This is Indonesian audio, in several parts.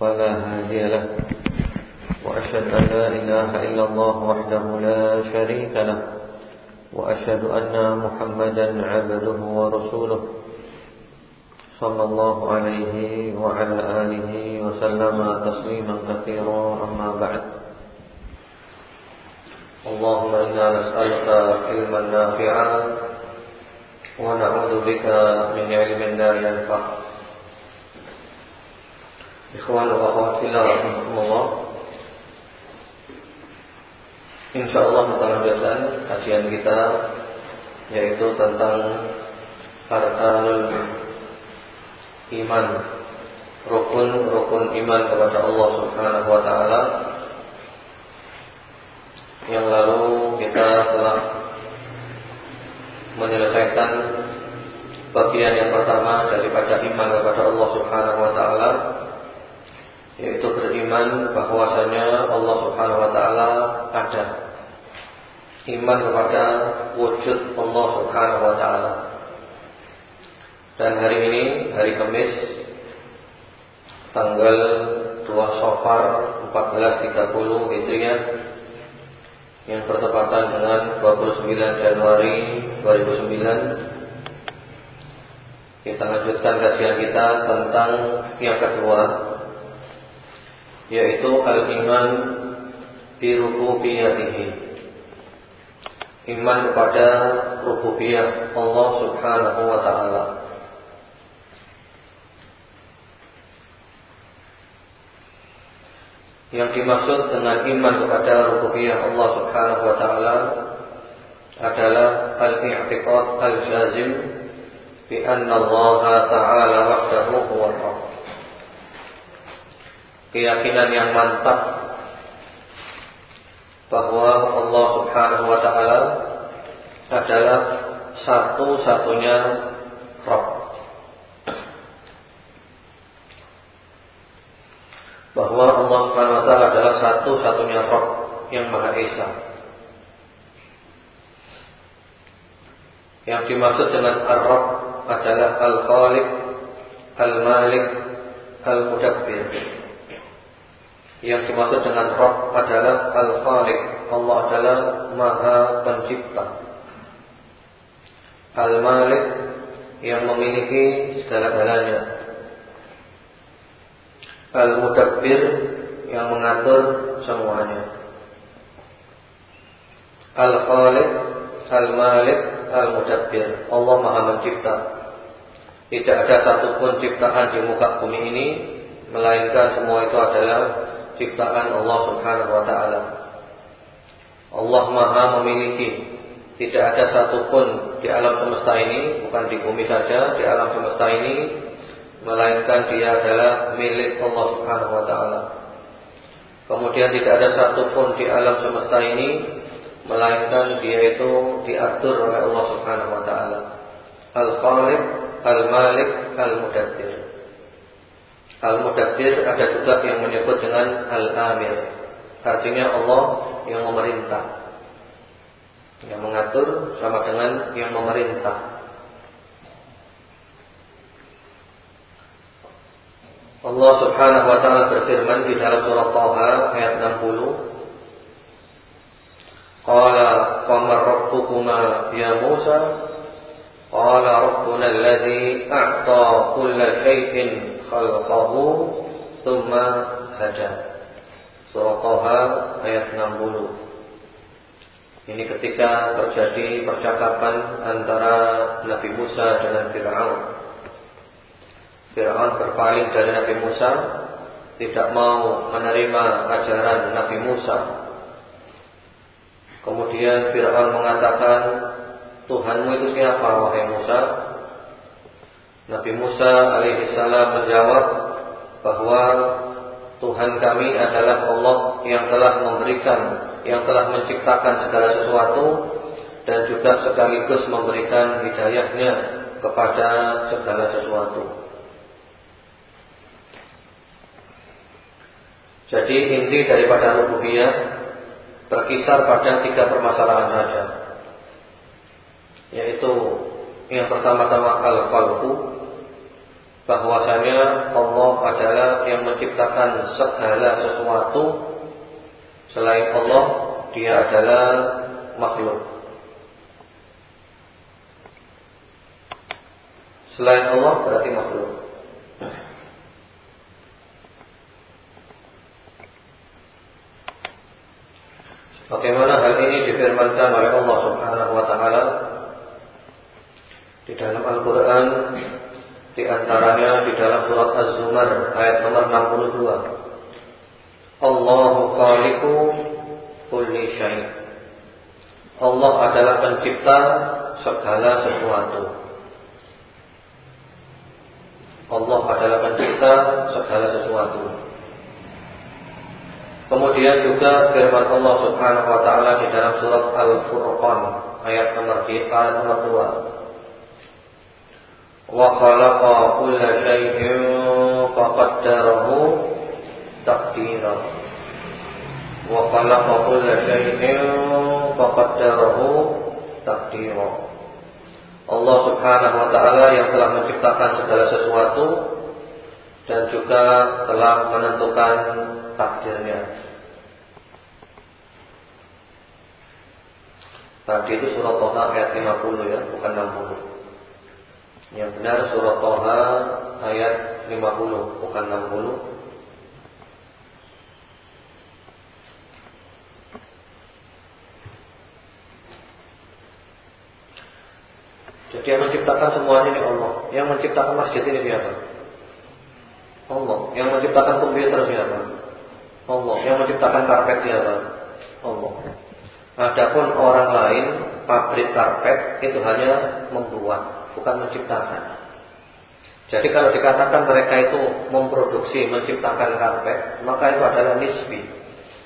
فلا هادي له. وأشهد أن لا إله إلا الله وحده لا شريك له. وأشهد أن محمدا عبده ورسوله. صلى الله عليه وعلى آله وسلم تسليما كثيرا. أما بعد. اللهم إنا نسألك علما نافعا. ونعوذ بك من علم لا ينفع. Ikhwan wa akhwat fillah rahimakumullah. Insyaallah kita lanjutkan kajian kita yaitu tentang arkanul iman, rukun-rukun iman kepada Allah Subhanahu wa taala. Yang lalu kita telah menyelesaikan bagian yang pertama daripada iman kepada Allah Subhanahu wa taala yaitu beriman bahwasanya Allah Subhanahu wa taala ada. Iman kepada wujud Allah Subhanahu wa taala. Dan hari ini hari Kamis tanggal 2 Safar 1430 Hijriah yang bertepatan dengan 29 Januari 2009 kita lanjutkan kajian kita tentang yang kedua yaitu al-iman bi rububiyatihi. Iman kepada rububiyah Allah Subhanahu wa taala. Yang dimaksud dengan iman kepada rububiyah Allah Subhanahu wa taala adalah al-i'tiqad al-jazim bi anna Allah ta'ala wahdahu huwa al keyakinan yang mantap bahwa Allah Subhanahu wa taala adalah satu-satunya Rabb. Bahwa Allah Subhanahu wa taala adalah satu-satunya Rabb yang Maha Esa. Yang dimaksud dengan Ar-Rabb adalah Al-Khaliq, Al-Malik, Al-Mudabbir. Yang dimaksud dengan Rabb adalah Al-Khaliq. Allah adalah Maha Pencipta. Al-Malik yang memiliki segala-galanya. Al-Mudabbir yang mengatur semuanya. Al-Khaliq, Al-Malik, Al-Mudabbir. Allah Maha Mencipta. Tidak ada satupun ciptaan di muka bumi ini melainkan semua itu adalah ciptaan Allah Subhanahu wa taala. Allah Maha memiliki tidak ada satupun di alam semesta ini, bukan di bumi saja, di alam semesta ini melainkan dia adalah milik Allah Subhanahu wa taala. Kemudian tidak ada satupun di alam semesta ini melainkan dia itu diatur oleh Allah Subhanahu wa taala. Al-Khaliq, Al-Malik, Al-Mudabbir. Al-Mudabbir ada juga yang menyebut dengan Al-Amir. Artinya Allah yang memerintah. Yang mengatur sama dengan yang memerintah. Allah subhanahu wa ta'ala berfirman di dalam surah Taha ayat 60 Qala qamar rabbukuma ya Musa? Qala rabbuna alladhi a'ta kulla syai'in khalqahu thumma hada. Surah Toha ayat 60. Ini ketika terjadi percakapan antara Nabi Musa dengan Fir'aun. Fir'aun berpaling dari Nabi Musa, tidak mau menerima ajaran Nabi Musa. Kemudian Fir'aun mengatakan, Tuhanmu itu siapa wahai Musa? Nabi Musa alaihissalam menjawab bahwa Tuhan kami adalah Allah yang telah memberikan, yang telah menciptakan segala sesuatu dan juga sekaligus memberikan hidayahnya kepada segala sesuatu. Jadi inti daripada rububiyah berkisar pada tiga permasalahan saja. Yaitu yang pertama-tama al-qalbu bahwasanya Allah adalah yang menciptakan segala sesuatu. Selain Allah dia adalah makhluk. Selain Allah berarti makhluk. Bagaimana hal ini difirmankan oleh Allah Subhanahu wa taala? Di dalam Al-Qur'an di antaranya di dalam surat Az-Zumar ayat nomor 62. Allahu khaliqu kulli syai'. Allah adalah pencipta segala sesuatu. Allah adalah pencipta segala sesuatu. Kemudian juga firman Allah Subhanahu wa taala di dalam surat Al-Furqan ayat nomor 4 ayat nomor 2. وخلق كل شيء فقدره تقديرا وخلق كل شيء فقدره تقديرا Allah subhanahu wa ta'ala yang telah menciptakan segala sesuatu Dan juga telah menentukan takdirnya Tadi itu surat Toha ayat 50 ya, bukan 60 yang benar surah Toha ayat 50 bukan 60. Jadi yang menciptakan semuanya ini Allah. Yang menciptakan masjid ini siapa? Allah. Yang menciptakan komputer siapa? Allah. Yang menciptakan karpet siapa? Allah. Adapun orang lain pabrik karpet itu hanya membuat bukan menciptakan. Jadi kalau dikatakan mereka itu memproduksi, menciptakan karpet, maka itu adalah nisbi.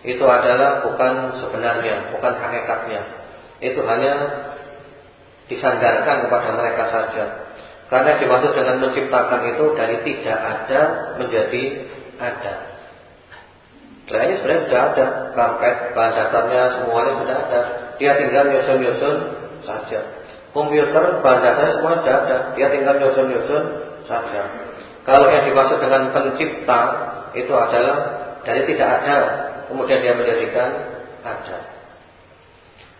Itu adalah bukan sebenarnya, bukan hakikatnya. Itu hanya disandarkan kepada mereka saja. Karena dimaksud dengan menciptakan itu dari tidak ada menjadi ada. Selain sebenarnya sudah ada karpet, bahan dasarnya semuanya sudah ada. Dia tinggal nyusun-nyusun saja. Komputer bahan dasarnya semua sudah ada, dia tinggal nyusun-nyusun saja. Kalau yang dimaksud dengan pencipta itu adalah dari tidak ada, kemudian dia menjadikan ada.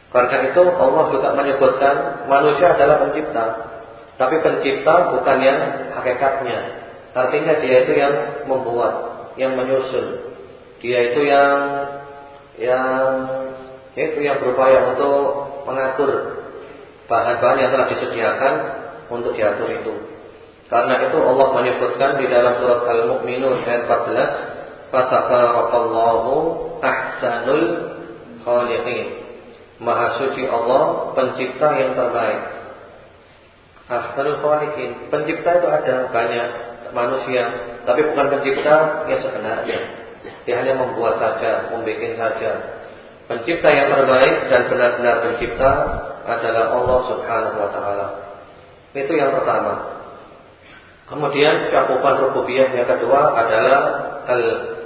Karena itu Allah juga menyebutkan manusia adalah pencipta, tapi pencipta bukan yang hakikatnya. Artinya dia itu yang membuat, yang menyusun. Dia itu yang yang itu yang berupaya untuk mengatur bahan-bahan yang telah disediakan untuk diatur itu. Karena itu Allah menyebutkan di dalam surat Al-Mu'minun ayat 14, "Fatabarakallahu ahsanul khaliqin." Maha suci Allah, pencipta yang terbaik. Ahsanul khaliqin, pencipta itu ada banyak manusia, tapi bukan pencipta yang sebenarnya. Dia hanya membuat saja, membuat saja. Pencipta yang terbaik dan benar-benar pencipta adalah Allah Subhanahu wa taala. Itu yang pertama. Kemudian cakupan rububiyah yang kedua adalah al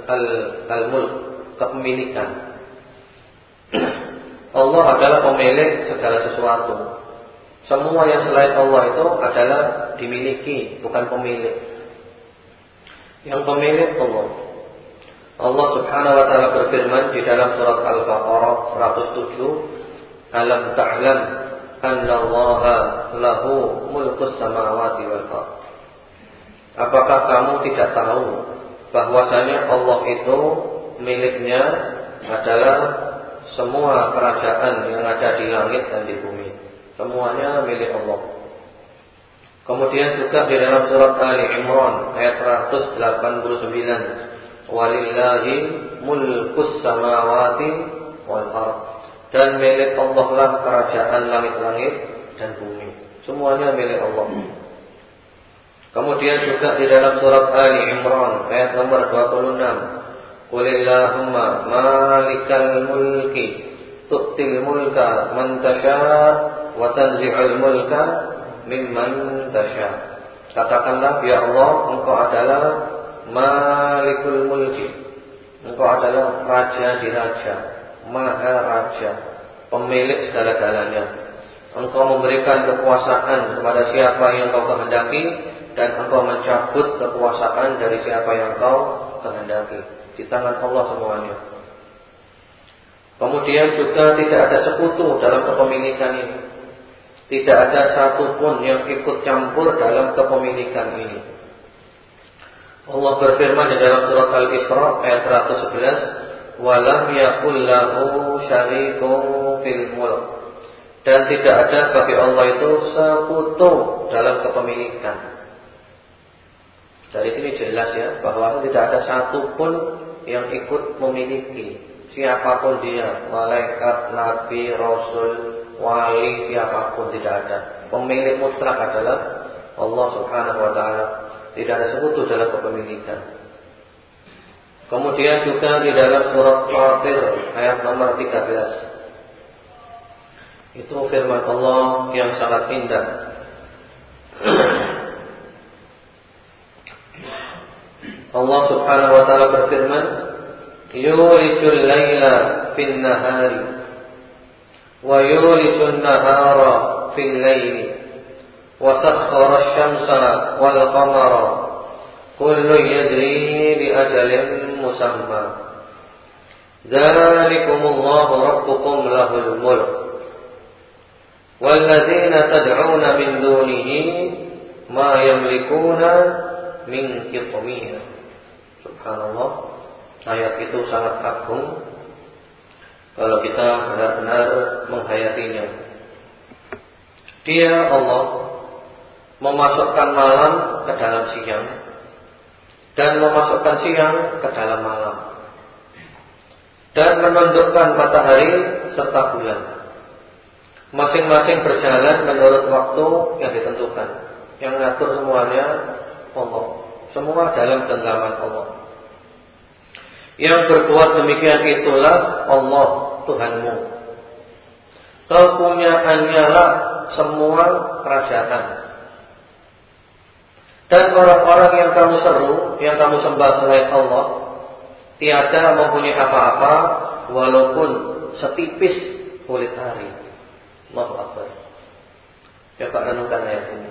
al al mulk, kepemilikan. Allah adalah pemilik segala sesuatu. Semua yang selain Allah itu adalah dimiliki, bukan pemilik. Yang pemilik Allah. Allah Subhanahu wa taala berfirman di dalam surat Al-Baqarah 107 Alam ta'lam anna Allah lahu mulkus samawati wal ard. Apakah kamu tidak tahu bahwasanya Allah itu miliknya adalah semua kerajaan yang ada di langit dan di bumi. Semuanya milik Allah. Kemudian juga di dalam surat Ali Imran ayat 189, "Walillahi mulkus samawati wal ard." Dan milik Allah lah kerajaan langit-langit dan bumi. Semuanya milik Allah. Kemudian juga di dalam surat Ali Imran ayat nomor 26. Qulillahumma malikal mulki tu'til mulka man tasha wa tanzi'ul mulka mimman tasha. Katakanlah ya Allah engkau adalah malikul mulki. Engkau adalah raja di raja, maha raja, pemilik segala-galanya. Engkau memberikan kekuasaan kepada siapa yang kau kehendaki dan engkau mencabut kekuasaan dari siapa yang kau kehendaki. Di tangan Allah semuanya. Kemudian juga tidak ada sekutu dalam kepemilikan ini. Tidak ada satupun yang ikut campur dalam kepemilikan ini. Allah berfirman di dalam surat Al-Isra ayat 111, "Walam yakul lahu fil mulk." Dan tidak ada bagi Allah itu sekutu dalam kepemilikan. Dari sini jelas ya bahwa tidak ada satupun yang ikut memiliki siapa pun dia, malaikat, nabi, rasul, wali, siapa pun tidak ada. Pemilik mutlak adalah Allah Subhanahu wa taala. Tidak ada sekutu dalam kepemilikan. Kemudian juga di dalam surat Fatir ayat nomor 13. Itu firman Allah yang sangat indah. Allah Subhanahu wa taala berfirman, "Yulijul laila fin nahari wa yulijul nahara fil laili wa sakhkhara asy-syamsa wal qamara kullu yadri li ajalin musamma. Dzalikumullahu rabbukum lahul mulk. Walladzina tad'una min dunihi ma yamlikuna min qitmir. Subhanallah. Ayat itu sangat agung. Kalau kita benar-benar menghayatinya. Dia Allah memasukkan malam ke dalam siang. Dan memasukkan siang ke dalam malam Dan menundukkan matahari serta bulan Masing-masing berjalan menurut waktu yang ditentukan Yang ngatur semuanya Allah Semua dalam genggaman Allah yang berbuat demikian itulah Allah Tuhanmu. Kepunyaannya lah semua kerajaan. Dan orang-orang yang kamu seru, yang kamu sembah selain Allah, tiada mempunyai apa-apa walaupun setipis kulit hari. Allahu Akbar. Coba renungkan ayat ini.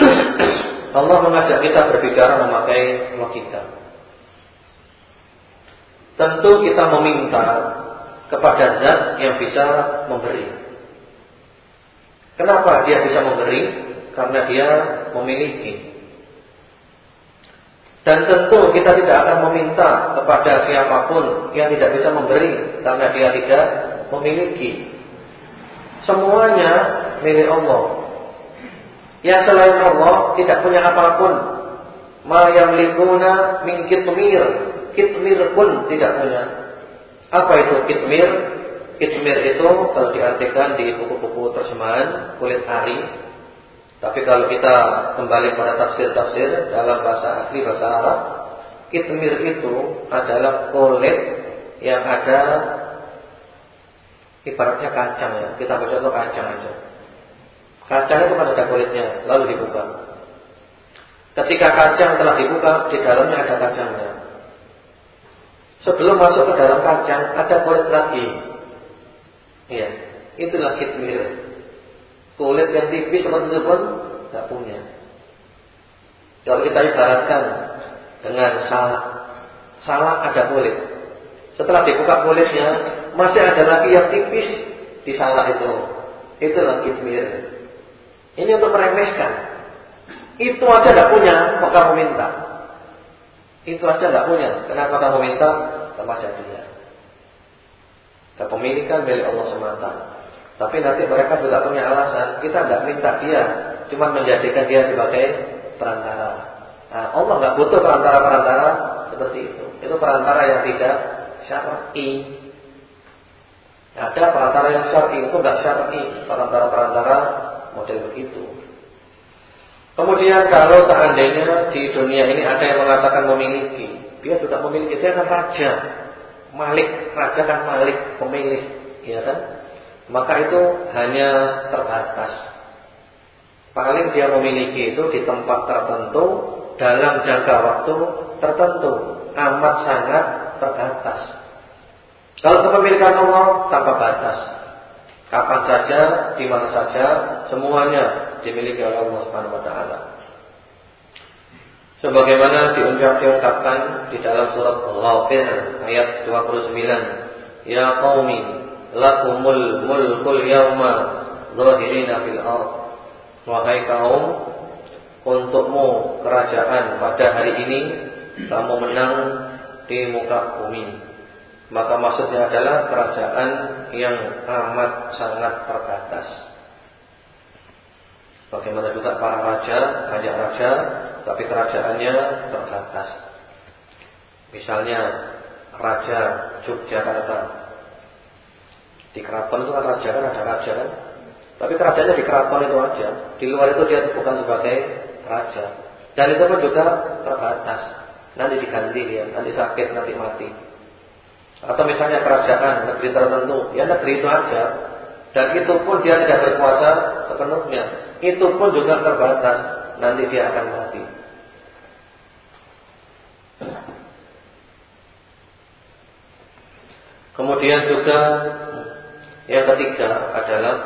Allah mengajak kita berbicara memakai logika. Tentu kita meminta kepada zat yang bisa memberi. Kenapa dia bisa memberi? Karena dia memiliki. Dan tentu kita tidak akan meminta kepada siapa pun yang tidak bisa memberi karena dia tidak memiliki. Semuanya milik Allah. Yang selain Allah tidak punya apa pun. Ma yamlikuna min kitmir kitmir pun tidak punya. Apa itu kitmir? Kitmir itu kalau diartikan di buku-buku terjemahan kulit ari. Tapi kalau kita kembali pada tafsir-tafsir dalam bahasa asli bahasa Arab, kitmir itu adalah kulit yang ada ibaratnya kacang ya. Kita baca itu kacang aja. Kacang itu kan ada kulitnya, lalu dibuka. Ketika kacang telah dibuka, di dalamnya ada kacangnya. Sebelum masuk ke dalam kacang ada kulit lagi. Ya, itulah kitmir. Kulit yang tipis seperti itu pun tidak punya. Kalau kita ibaratkan dengan salak, salak ada kulit. Setelah dibuka kulitnya, masih ada lagi yang tipis di salak itu. Itulah kitmir. Ini untuk meremehkan. Itu aja tidak punya, maka kamu minta. Itu aja nggak punya. Kenapa kamu minta kepada dia? Kepemilikan milik Allah semata. Tapi nanti mereka juga punya alasan. Kita nggak minta dia, cuma menjadikan dia sebagai perantara. Nah, Allah nggak butuh perantara-perantara seperti itu. Itu perantara yang tidak syar'i. Ada perantara yang syar'i itu nggak syar'i. Perantara-perantara model begitu. Kemudian kalau seandainya di dunia ini ada yang mengatakan memiliki, dia juga memiliki, dia kan raja, malik, raja kan malik, pemilik, ya kan? Maka itu hanya terbatas. Paling dia memiliki itu di tempat tertentu dalam jangka waktu tertentu, amat sangat terbatas. Kalau kepemilikan Allah tanpa batas, kapan saja, di mana saja, semuanya dimiliki oleh Allah Subhanahu wa taala. Sebagaimana diungkap-diungkapkan di dalam surat Ghafir ayat 29, "Ya qaumi, lakumul mulkul yawma zahirina fil ard." Wahai kaum, untukmu kerajaan pada hari ini kamu menang di muka bumi. Maka maksudnya adalah kerajaan yang amat sangat terbatas. Bagaimana juga para raja, banyak raja, tapi kerajaannya terbatas. Misalnya Raja Yogyakarta. Di keraton itu kan raja kan ada raja kan. Tapi kerajaannya di keraton itu aja. Di luar itu dia bukan sebagai raja. Dan itu pun juga terbatas. Nanti diganti dia, nanti sakit, nanti mati. Atau misalnya kerajaan negeri tertentu, ya negeri itu aja. Dan itu pun dia tidak berkuasa sepenuhnya itu pun juga terbatas. Nanti dia akan mati. Kemudian juga yang ketiga adalah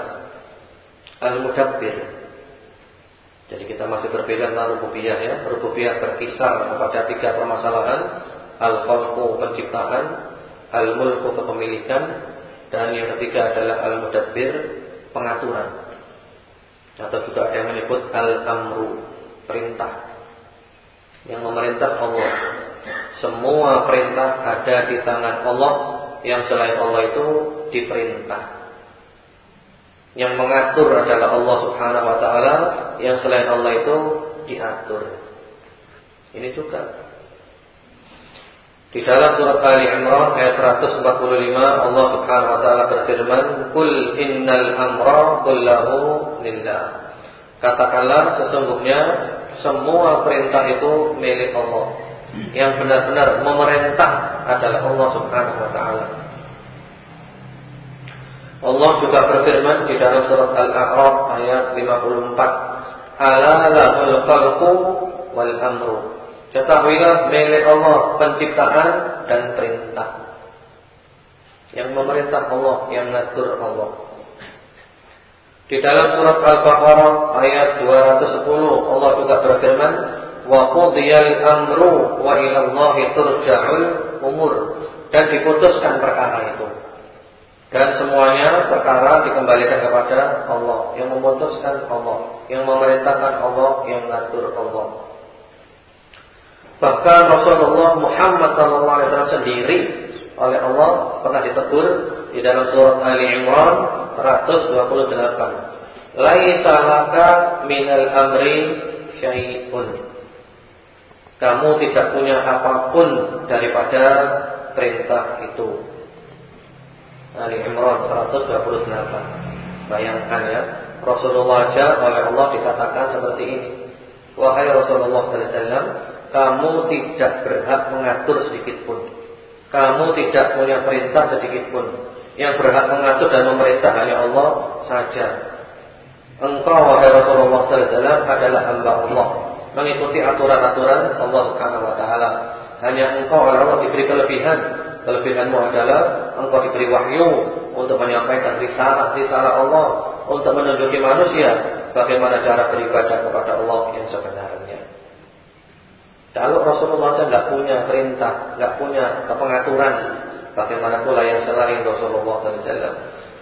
al-mudabbir. Jadi kita masih berbeda tentang rububiyah ya. Rububiyah berkisar kepada tiga permasalahan: al-khalqu penciptaan, al-mulku kepemilikan, dan yang ketiga adalah al-mudabbir pengaturan. Atau juga ada yang menyebut al-amru, perintah. Yang memerintah Allah. Semua perintah ada di tangan Allah, yang selain Allah itu diperintah. Yang mengatur adalah Allah Subhanahu wa taala, yang selain Allah itu diatur. Ini juga di dalam surat Ali Imran ayat 145 Allah Subhanahu wa taala berfirman, "Qul innal amra kullahu lillah." Katakanlah sesungguhnya semua perintah itu milik Allah. Yang benar-benar memerintah adalah Allah Subhanahu wa taala. Allah juga berfirman di dalam surat Al-A'raf ayat 54, "Ala lahul khalqu wal amru." Ketahuilah milik Allah penciptaan dan perintah. Yang memerintah Allah, yang ngatur Allah. Di dalam surat Al-Baqarah ayat 210 Allah juga berfirman, "Wa qudiyal amru wa ila Allahi turja'ul umur." Dan diputuskan perkara itu. Dan semuanya perkara dikembalikan kepada Allah, yang memutuskan Allah, yang memerintahkan Allah, yang ngatur Allah. Bahkan Rasulullah Muhammad SAW sendiri oleh Allah pernah ditegur di dalam surat Ali Imran 128. Laisa laka minal amri syai'un. Kamu tidak punya apa pun daripada perintah itu. Ali Imran 128. Bayangkan ya, Rasulullah saja oleh Allah dikatakan seperti ini. Wahai Rasulullah wasallam, kamu tidak berhak mengatur sedikit pun. Kamu tidak punya perintah sedikit pun. Yang berhak mengatur dan memerintah hanya Allah saja. Engkau wahai Rasulullah SAW adalah hamba Allah, mengikuti aturan-aturan Allah Subhanahu Wa Taala. Hanya engkau Allah diberi kelebihan. Kelebihanmu adalah engkau diberi wahyu untuk menyampaikan risalah-risalah Allah, untuk menunjuki manusia bagaimana cara beribadah kepada Allah yang sebenarnya. Kalau Rasulullah saja nggak punya perintah, nggak punya pengaturan, bagaimana pula yang selain Rasulullah SAW?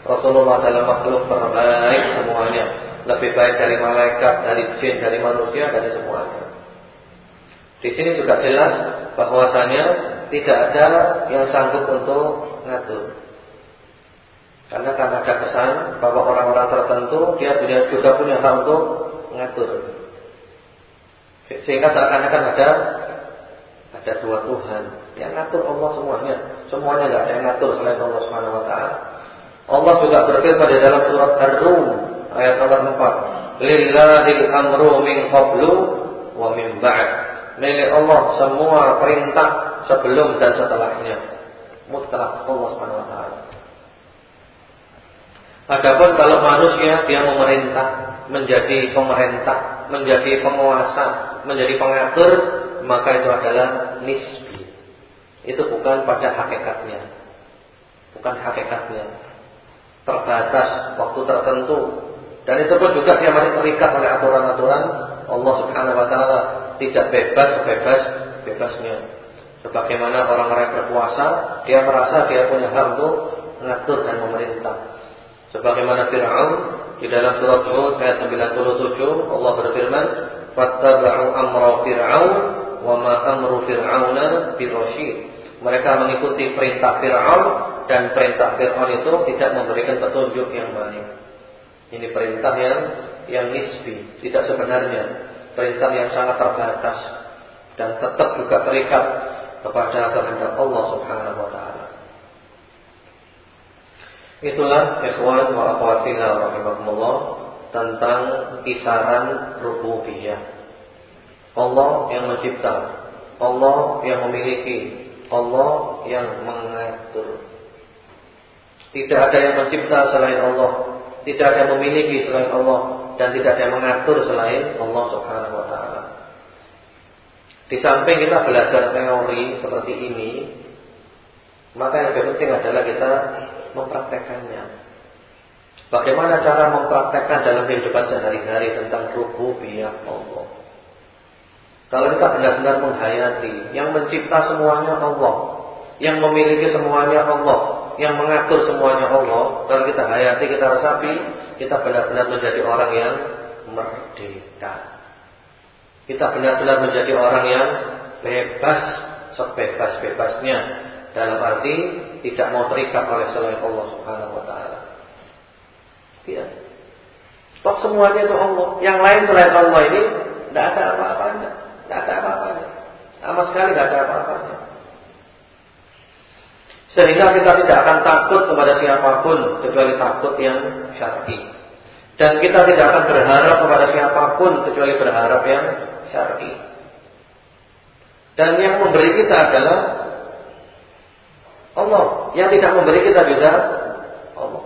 Rasulullah adalah makhluk terbaik semuanya, lebih baik dari malaikat, dari jin, dari manusia, dari semuanya. Di sini juga jelas bahwasanya tidak ada yang sanggup untuk ngatur. Karena kan ada kesan bahwa orang-orang tertentu dia punya juga punya hak untuk ngatur. Sehingga seakan-akan ada ada dua Tuhan yang ngatur Allah semuanya. Semuanya nggak ada yang ngatur selain Allah Subhanahu wa taala. Allah juga berfirman di dalam surat Ar-Rum ayat nomor 4, Lillahil amru min qablu wa min ba'd. Milik Allah semua perintah sebelum dan setelahnya. Mutlak Allah Subhanahu wa taala. Adapun kalau manusia dia memerintah, menjadi pemerintah, menjadi penguasa, menjadi pengatur, maka itu adalah nisbi. Itu bukan pada hakikatnya. Bukan hakikatnya. Terbatas waktu tertentu. Dan itu pun juga dia masih terikat oleh aturan-aturan Allah Subhanahu wa taala, tidak bebas bebas bebasnya. Sebagaimana orang-orang berpuasa, dia merasa dia punya hak untuk mengatur dan memerintah. Sebagaimana Fir'aun di dalam surat Hud ayat 97 Allah berfirman, "Fattaba'u amra Fir'aun wa ma amru Fir'auna birasyid." Mereka mengikuti perintah Fir'aun dan perintah Fir'aun itu tidak memberikan petunjuk yang baik. Ini perintah yang yang nisbi, tidak sebenarnya. Perintah yang sangat terbatas dan tetap juga terikat kepada kehendak Allah Subhanahu wa taala. Itulah ikhwan wa akhwatina rahimakumullah tentang kisaran rububiyah. Allah yang mencipta, Allah yang memiliki, Allah yang mengatur. Tidak ada yang mencipta selain Allah, tidak ada yang memiliki selain Allah dan tidak ada yang mengatur selain Allah Subhanahu wa taala. Di samping kita belajar teori seperti ini, maka yang lebih penting adalah kita mempraktekannya. Bagaimana cara mempraktekkan dalam kehidupan sehari-hari tentang rububiyah Allah? Kalau kita benar-benar menghayati yang mencipta semuanya Allah, yang memiliki semuanya Allah, yang mengatur semuanya Allah, kalau kita hayati, kita resapi, kita benar-benar menjadi orang yang merdeka. Kita benar-benar menjadi orang yang bebas sebebas-bebasnya dalam arti tidak mau terikat oleh selain Allah Subhanahu wa taala. Tidak. Toh semuanya itu Allah. Yang lain selain Allah ini tidak ada apa-apanya. Tidak ada apa-apanya. Sama sekali tidak ada apa-apanya. Sehingga kita tidak akan takut kepada siapa pun kecuali takut yang syar'i. Dan kita tidak akan berharap kepada siapa pun kecuali berharap yang syar'i. Dan yang memberi kita adalah Allah. Yang tidak memberi kita juga Allah.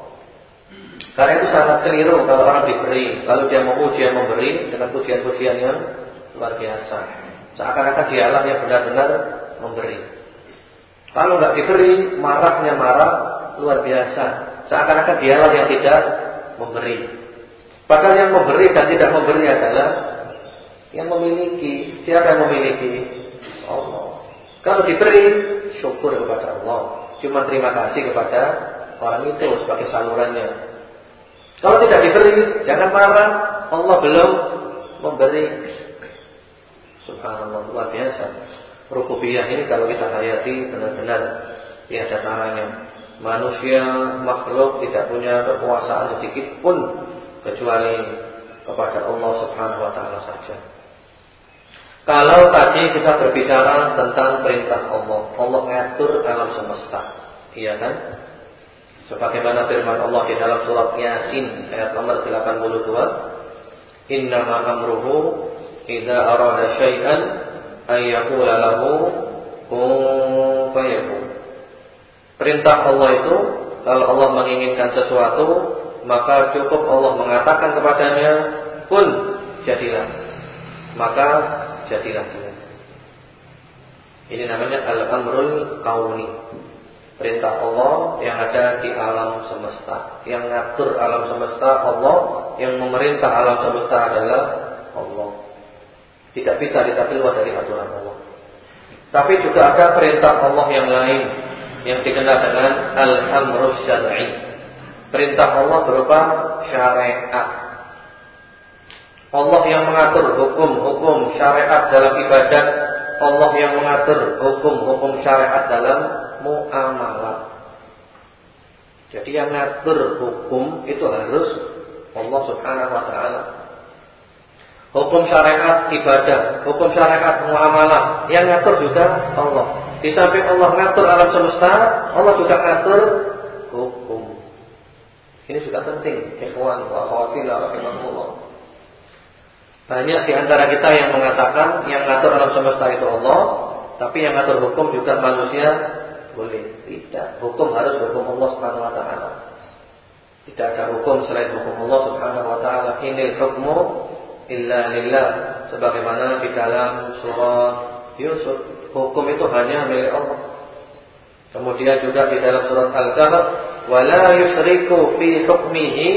Karena itu sangat keliru kalau orang diberi, kalau dia mau ujian memberi dengan pujian-pujian yang luar biasa. Seakan-akan dialah yang benar-benar memberi. Kalau nggak diberi, marahnya marah luar biasa. Seakan-akan dialah yang tidak memberi. Padahal yang memberi dan tidak memberi adalah yang memiliki. Siapa yang memiliki? Allah. Kalau diberi, syukur kepada Allah. Cuma terima kasih kepada orang itu sebagai salurannya. Kalau tidak diberi, jangan marah. Allah belum memberi. Subhanallah luar biasa. Rububiyah ini kalau kita hayati benar-benar tiada caranya. Manusia makhluk tidak punya kekuasaan sedikit pun kecuali kepada Allah Subhanahu wa taala saja. Kalau tadi kita berbicara tentang perintah Allah, Allah mengatur alam semesta. Iya kan? Sebagaimana firman Allah di dalam surat Yasin ayat nomor 82, "Innama amruhu idza arada syai'an ay yaqula lahu kun. Perintah Allah itu kalau Allah menginginkan sesuatu maka cukup Allah mengatakan kepadanya kun jadilah. Maka jadilah. Ini namanya al-amrul kauni. Perintah Allah yang ada di alam semesta. Yang ngatur alam semesta Allah, yang memerintah alam semesta adalah Allah. Tidak bisa kita keluar dari aturan Allah. Tapi juga ada perintah Allah yang lain yang dikenal dengan al-amru syar'i. Perintah Allah berupa syariat. Allah yang mengatur hukum-hukum syariat dalam ibadat, Allah yang mengatur hukum-hukum syariat dalam muamalah. Jadi yang mengatur hukum itu harus Allah Subhanahu wa taala. Hukum syariat ibadah, hukum syariat muamalah yang ngatur juga Allah. Di samping Allah ngatur alam semesta, Allah juga ngatur hukum. Ini juga penting, ikhwan wa akhwatillah rahimakumullah. Banyak di antara kita yang mengatakan yang ngatur alam semesta itu Allah, tapi yang ngatur hukum juga manusia boleh. Tidak, hukum harus hukum Allah Subhanahu wa taala. Tidak ada hukum selain hukum Allah Subhanahu wa taala. Inil hukmu illa lillah sebagaimana di dalam surat Yusuf, hukum itu hanya milik Allah. Kemudian juga di dalam surat Al-Kahf, wala yusriku fi hukmihi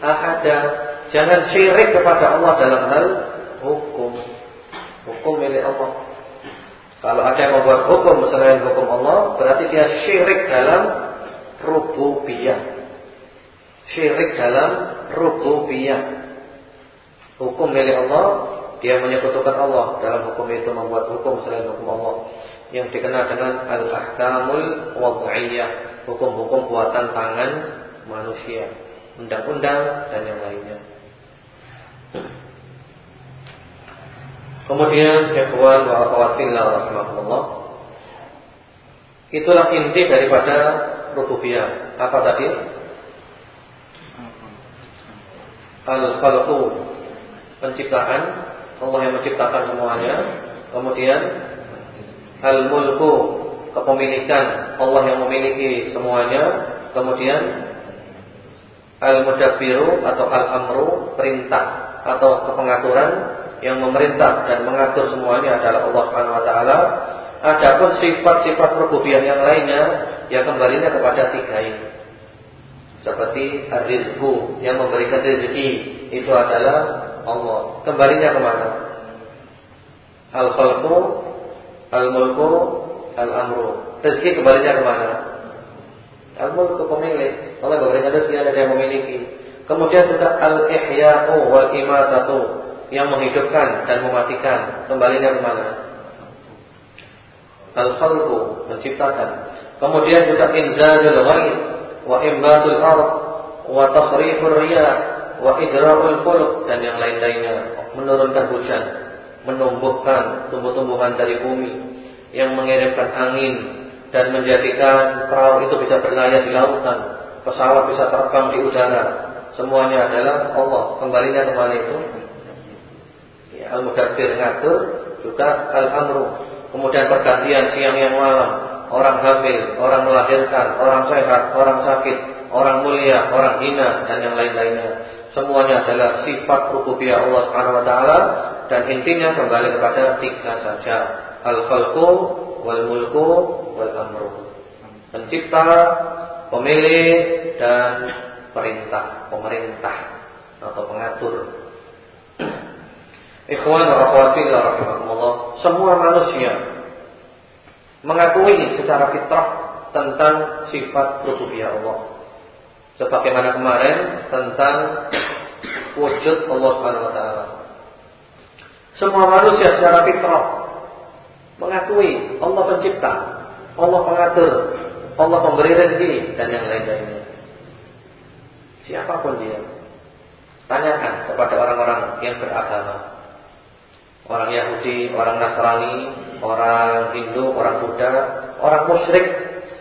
ahada Jangan syirik kepada Allah dalam hal hukum. Hukum milik Allah. Kalau ada yang membuat hukum selain hukum Allah, berarti dia syirik dalam rububiyah. Syirik dalam rububiyah. Hukum milik Allah, dia menyekutukan Allah dalam hukum itu membuat hukum selain hukum Allah yang dikenal dengan al-ahkamul wad'iyah, hukum-hukum buatan tangan manusia, undang-undang dan yang lainnya. Kemudian ikhwan wa akhwatillah rahimakumullah. Itulah inti daripada rububiyah. Apa tadi? Al-khalqu penciptaan, Allah yang menciptakan semuanya. Kemudian al-mulku kepemilikan, Allah yang memiliki semuanya. Kemudian al-mudabbiru atau al-amru perintah atau kepengaturan yang memerintah dan mengatur semuanya adalah Allah Subhanahu wa taala. Adapun sifat-sifat rububiyah yang lainnya yang kembalinya kepada tiga ini. Seperti rizku yang memberikan rezeki itu adalah Allah. Kembalinya ke mana? Al-khalqu, al-mulku, al-amru. Rezeki kembalinya ke mana? Al-mulku pemilik. Allah memberikan rezeki ada yang memiliki. Kemudian juga al-ihya'u wal imatatu yang menghidupkan dan mematikan. Kembalinya ke mana? Al-khalqu menciptakan. Kemudian juga inzalul ghaib wa imbatul ard wa tasrifur riyah wa idra'ul fulk dan yang lain-lainnya menurunkan hujan, menumbuhkan tumbuh-tumbuhan dari bumi, yang mengirimkan angin dan menjadikan perahu itu bisa berlayar di lautan, pesawat bisa terbang di udara, Semuanya adalah Allah. Kembalinya ke mana itu? Ya, Al-Mudabbir ngatur juga Al-Amru. Kemudian pergantian siang yang malam. Orang hamil, orang melahirkan, orang sehat, orang sakit, orang mulia, orang hina dan yang lain-lainnya. Semuanya adalah sifat rububiyah Allah Subhanahu wa taala dan intinya kembali kepada tiga saja. Al-Khalqu wal Mulku wal Amru. Pencipta, pemilik dan perintah pemerintah atau pengatur. Ikhwan rahimakumullah, semua manusia mengakui secara fitrah tentang sifat rububiyah Allah. Sebagaimana kemarin tentang wujud Allah Subhanahu wa taala. Semua manusia secara fitrah mengakui Allah pencipta, Allah pengatur, Allah pemberi rezeki dan yang lain-lainnya. Siapa pun dia. Tanyakan kepada orang-orang yang beragama. Orang Yahudi, orang Nasrani, orang Hindu, orang Buddha, orang musyrik,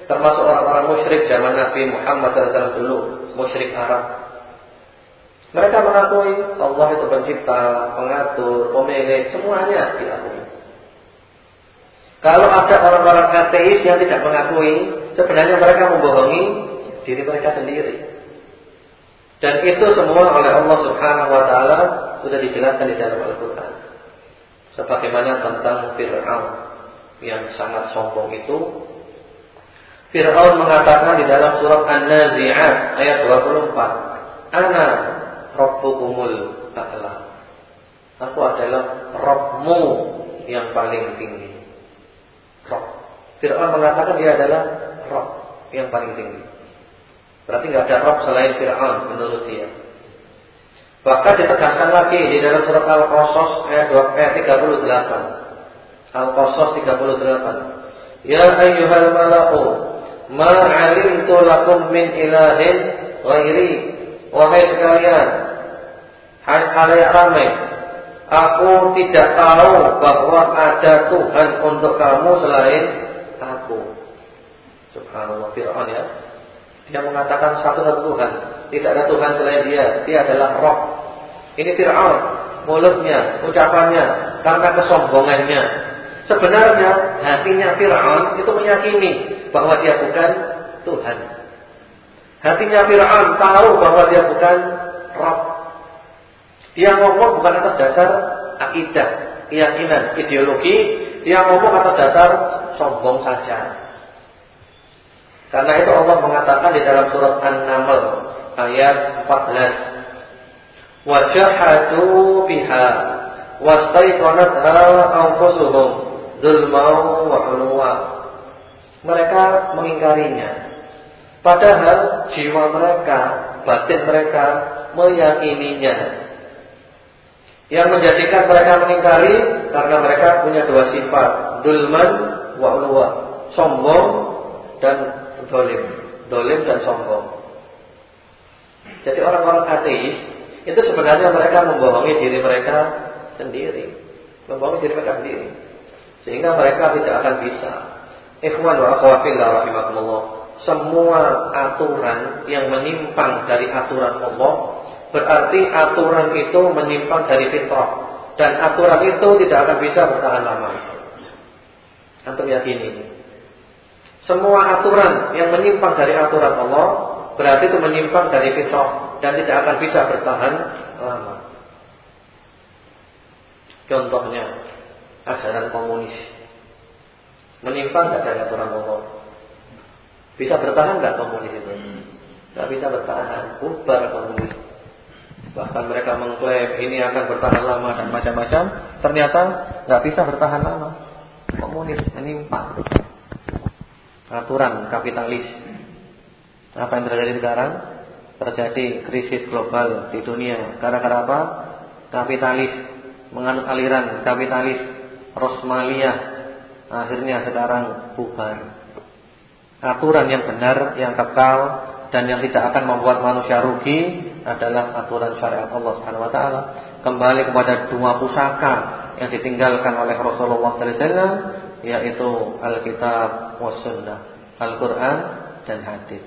termasuk orang-orang musyrik zaman Nabi Muhammad SAW dulu, musyrik Arab. Mereka mengakui Allah itu pencipta, pengatur, pemilik, semuanya diakui. Kalau ada orang-orang ateis yang tidak mengakui, sebenarnya mereka membohongi diri mereka sendiri. Dan itu semua oleh Allah Subhanahu wa taala sudah dijelaskan di dalam Al-Qur'an. Sebagaimana tentang Fir'aun yang sangat sombong itu Fir'aun mengatakan di dalam surat An-Nazi'at ayat 24, "Ana rabbukumul a'la." Aku adalah Rabbmu yang paling tinggi. Rabb. Fir'aun mengatakan dia adalah Rabb yang paling tinggi. Berarti nggak ada Rob selain Fir'aun menurut dia. Bahkan ditegaskan lagi di dalam surat Al-Qasas ayat 2 ayat 38. Al-Qasas 38. Ya ayyuhal mala'u ma 'alimtu lakum min ilahin ghairi. Wahai sekalian, hai kalian ramai. Aku tidak tahu bahwa ada Tuhan untuk kamu selain aku. Subhanallah Fir'aun ya yang mengatakan satu-satu Tuhan. Tidak ada Tuhan selain dia. Dia adalah roh. Ini Fir'aun. mulutnya, ucapannya, karena kesombongannya. Sebenarnya hatinya Fir'aun itu meyakini bahwa dia bukan Tuhan. Hatinya Fir'aun tahu bahwa dia bukan Rabb. Dia ngomong bukan atas dasar akidah, keyakinan, ideologi. Dia ngomong atas dasar sombong saja. Karena itu Allah mengatakan di dalam surat An-Naml ayat 14. Wajahatu biha wastaiqanatha anfusuhum dzulmau wa 'uluwa. Mereka mengingkarinya. Padahal jiwa mereka, batin mereka meyakininya. Yang menjadikan mereka mengingkari karena mereka punya dua sifat, dulman wa 'uluwa, sombong dan dolim, dolim dan sombong. Jadi orang-orang ateis itu sebenarnya mereka membohongi diri mereka sendiri, membohongi diri mereka sendiri, sehingga mereka tidak akan bisa. Ikhwan wa akhwafillah rahimakumullah. Semua aturan yang menyimpang dari aturan Allah berarti aturan itu menyimpang dari fitrah dan aturan itu tidak akan bisa bertahan lama. Antum yakini semua aturan yang menyimpang dari aturan Allah berarti itu menyimpang dari fitrah dan tidak akan bisa bertahan lama. Contohnya ajaran komunis menyimpang tidak dari aturan Allah. Bisa bertahan nggak komunis itu? Tidak bisa bertahan, bubar komunis. Bahkan mereka mengklaim ini akan bertahan lama dan macam-macam. Ternyata nggak bisa bertahan lama. Komunis menyimpang aturan kapitalis. Apa yang terjadi sekarang? Terjadi krisis global di dunia. Gara-gara apa? Kapitalis menganut aliran kapitalis Rosmalia akhirnya sekarang bubar. Aturan yang benar, yang kekal dan yang tidak akan membuat manusia rugi adalah aturan syariat Allah Subhanahu wa taala. Kembali kepada dua pusaka yang ditinggalkan oleh Rasulullah sallallahu alaihi wasallam yaitu Alkitab was Sunnah, Al-Qur'an dan hadis.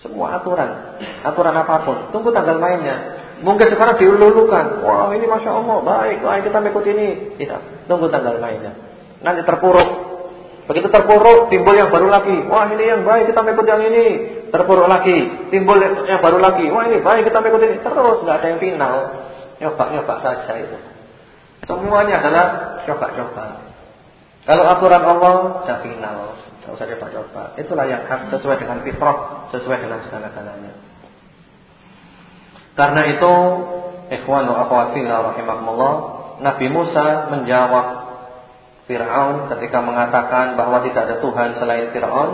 Semua aturan, aturan apa pun, tunggu tanggal mainnya. Mungkin sekarang diululukan, wah ini masya Allah baik, baik kita ikut ini. Tidak, tunggu tanggal mainnya. Nanti terpuruk. Begitu terpuruk, timbul yang baru lagi. Wah ini yang baik, kita ikut yang ini. Terpuruk lagi, timbul yang baru lagi. Wah ini baik, kita ikut ini. Terus nggak ada yang final. Nyoba-nyoba saja itu. Semuanya adalah coba-coba. Kalau aturan Allah sudah final, tidak usah coba-coba. Itulah yang hak sesuai dengan fitrah, sesuai dengan segala-galanya. Karena itu, ikhwan wa akhwati rahimakumullah, Nabi Musa menjawab Fir'aun ketika mengatakan bahwa tidak ada Tuhan selain Fir'aun,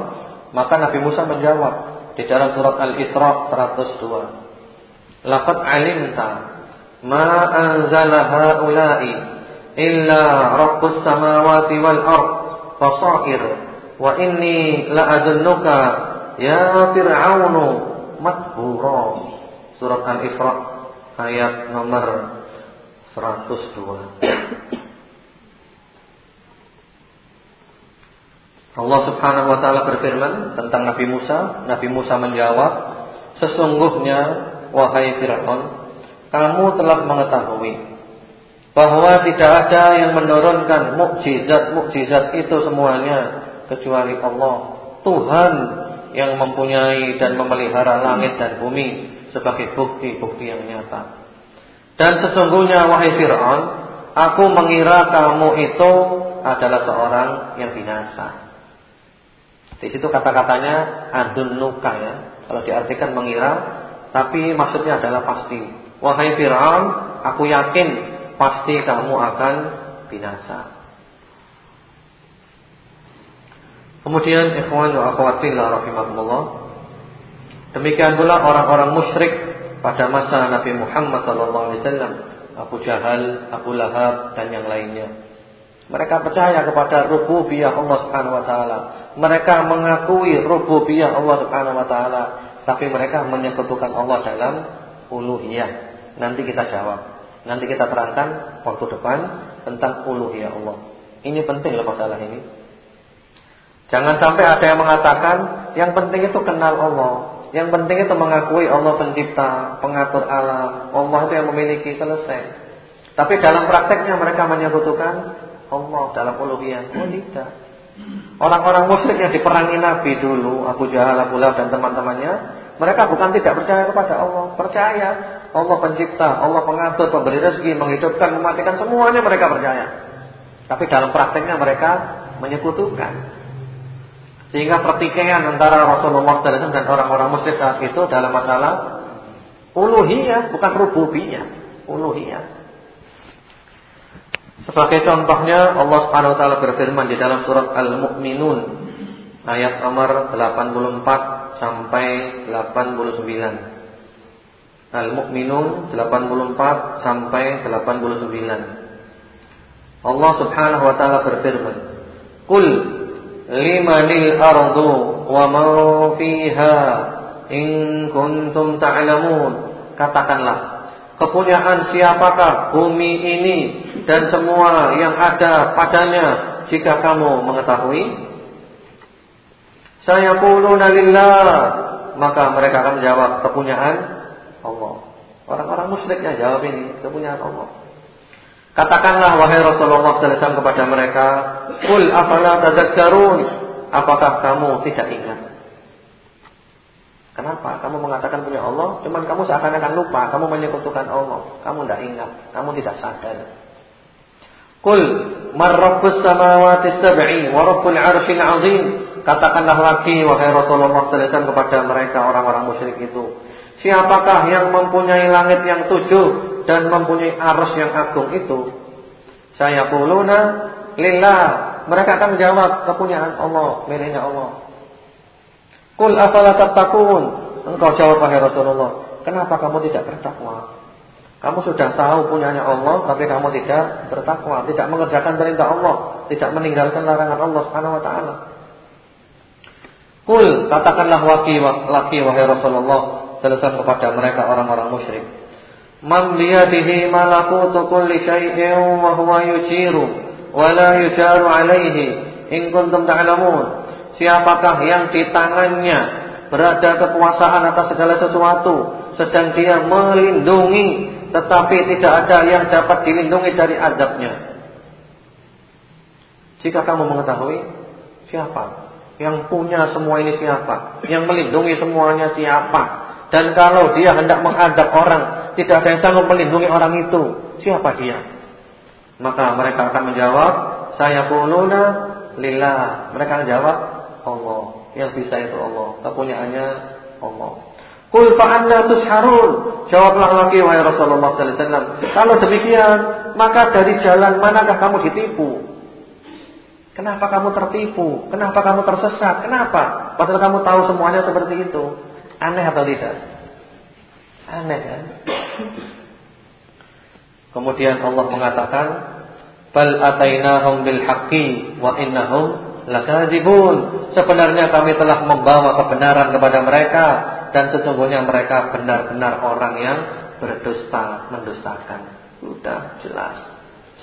maka Nabi Musa menjawab di dalam surat Al-Isra 102. Laqad alimta ma anzala haula'i illa rabbus samawati wal ard fasair wa inni la adunnuka ya fir'aunu madhura surat al-isra ayat nomor 102 Allah Subhanahu wa taala berfirman tentang Nabi Musa, Nabi Musa menjawab, "Sesungguhnya wahai Firaun, kamu telah mengetahui bahwa tidak ada yang menurunkan mukjizat-mukjizat itu semuanya kecuali Allah. Tuhan yang mempunyai dan memelihara langit dan bumi sebagai bukti-bukti yang nyata. Dan sesungguhnya wahai Fir'aun, aku mengira kamu itu adalah seorang yang binasa. Di situ kata-katanya adun nuka ya. Kalau diartikan mengira, tapi maksudnya adalah pasti. Wahai Fir'aun, aku yakin pasti kamu akan binasa. Kemudian ikhwan wa akhwati rahimakumullah. Demikian pula orang-orang musyrik pada masa Nabi Muhammad sallallahu alaihi wasallam, Abu Jahal, Abu Lahab dan yang lainnya. Mereka percaya kepada rububiyah Allah Subhanahu wa taala. Mereka mengakui rububiyah Allah Subhanahu wa taala, tapi mereka menyekutukan Allah dalam uluhiyah. Nanti kita jawab. Nanti kita terangkan waktu depan tentang uluhiyah Allah. Ini penting loh masalah ini. Jangan sampai ada yang mengatakan yang penting itu kenal Allah. Yang penting itu mengakui Allah pencipta, pengatur alam. Allah itu yang memiliki selesai. Tapi dalam prakteknya mereka menyebutkan Allah dalam uluhiyah. Oh tidak. Orang-orang musyrik yang diperangi Nabi dulu, Abu Jahal, Abu Lahab dan teman-temannya, mereka bukan tidak percaya kepada Allah, percaya Allah pencipta, Allah pengatur, pemberi rezeki, menghidupkan, mematikan, semuanya mereka percaya. Tapi dalam prakteknya mereka menyekutukan. Sehingga pertikaian antara Rasulullah SAW dan orang-orang musyrik saat itu dalam masalah uluhiyah, bukan rububiyah, uluhiyah. Sebagai contohnya Allah Subhanahu wa taala berfirman di dalam surat Al-Mu'minun ayat nomor 84 sampai 89. Al-Mu'minun 84 sampai 89. Allah Subhanahu wa taala berfirman, "Qul limanil ardu wa man fiha in kuntum ta'lamun katakanlah kepunyaan siapakah bumi ini dan semua yang ada padanya jika kamu mengetahui saya quluna lillah maka mereka akan menjawab kepunyaan Allah orang-orang musyriknya jawab ini kepunyaan Allah Katakanlah wahai Rasulullah SAW kepada mereka, "Qul afala tadzakkarun?" Apakah kamu tidak ingat? Kenapa? Kamu mengatakan punya Allah, cuman kamu seakan-akan lupa, kamu menyekutukan Allah. Kamu tidak ingat, kamu tidak sadar. Qul man rabbus samawati sab'i wa rabbul 'arsyil 'azim. Katakanlah lagi wahai Rasulullah SAW kepada mereka orang-orang musyrik itu, siapakah yang mempunyai langit yang tujuh dan mempunyai arus yang agung itu? Saya puluna lillah. Mereka akan menjawab kepunyaan Allah miliknya Allah. Kul afala tattaqun? Engkau jawab wahai Rasulullah kenapa kamu tidak bertakwa? Kamu sudah tahu punyanya Allah tapi kamu tidak bertakwa tidak mengerjakan perintah Allah tidak meninggalkan larangan Allah Subhanahu wa taala. Kul katakanlah waki laki wahai Rasulullah selesai kepada mereka orang-orang musyrik Man biyadihi malakutu kulli syai'in wa huwa yujaru alaihi in kuntum ta'lamun. Siapakah yang di tangannya berada kekuasaan atas segala sesuatu sedang dia melindungi tetapi tidak ada yang dapat dilindungi dari azabnya. Jika kamu mengetahui siapa yang punya semua ini siapa, yang melindungi semuanya siapa, dan kalau dia hendak menghadap orang tidak ada yang sanggup melindungi orang itu. Siapa dia? Maka mereka akan menjawab, saya puluna lillah. Mereka akan jawab, Allah. Yang bisa itu Allah. Kepunyaannya Allah. Kul fa'anna tusharun. Jawablah lagi wahai Rasulullah wasallam. Kalau demikian, maka dari jalan manakah kamu ditipu? Kenapa kamu tertipu? Kenapa kamu tersesat? Kenapa? Padahal kamu tahu semuanya seperti itu. Aneh atau tidak? Aneh kan? Kemudian Allah mengatakan, "Bal atainahum bil haqqi wa innahum lakadzibun." Sebenarnya kami telah membawa kebenaran kepada mereka dan sesungguhnya mereka benar-benar orang yang berdusta, mendustakan. Sudah jelas.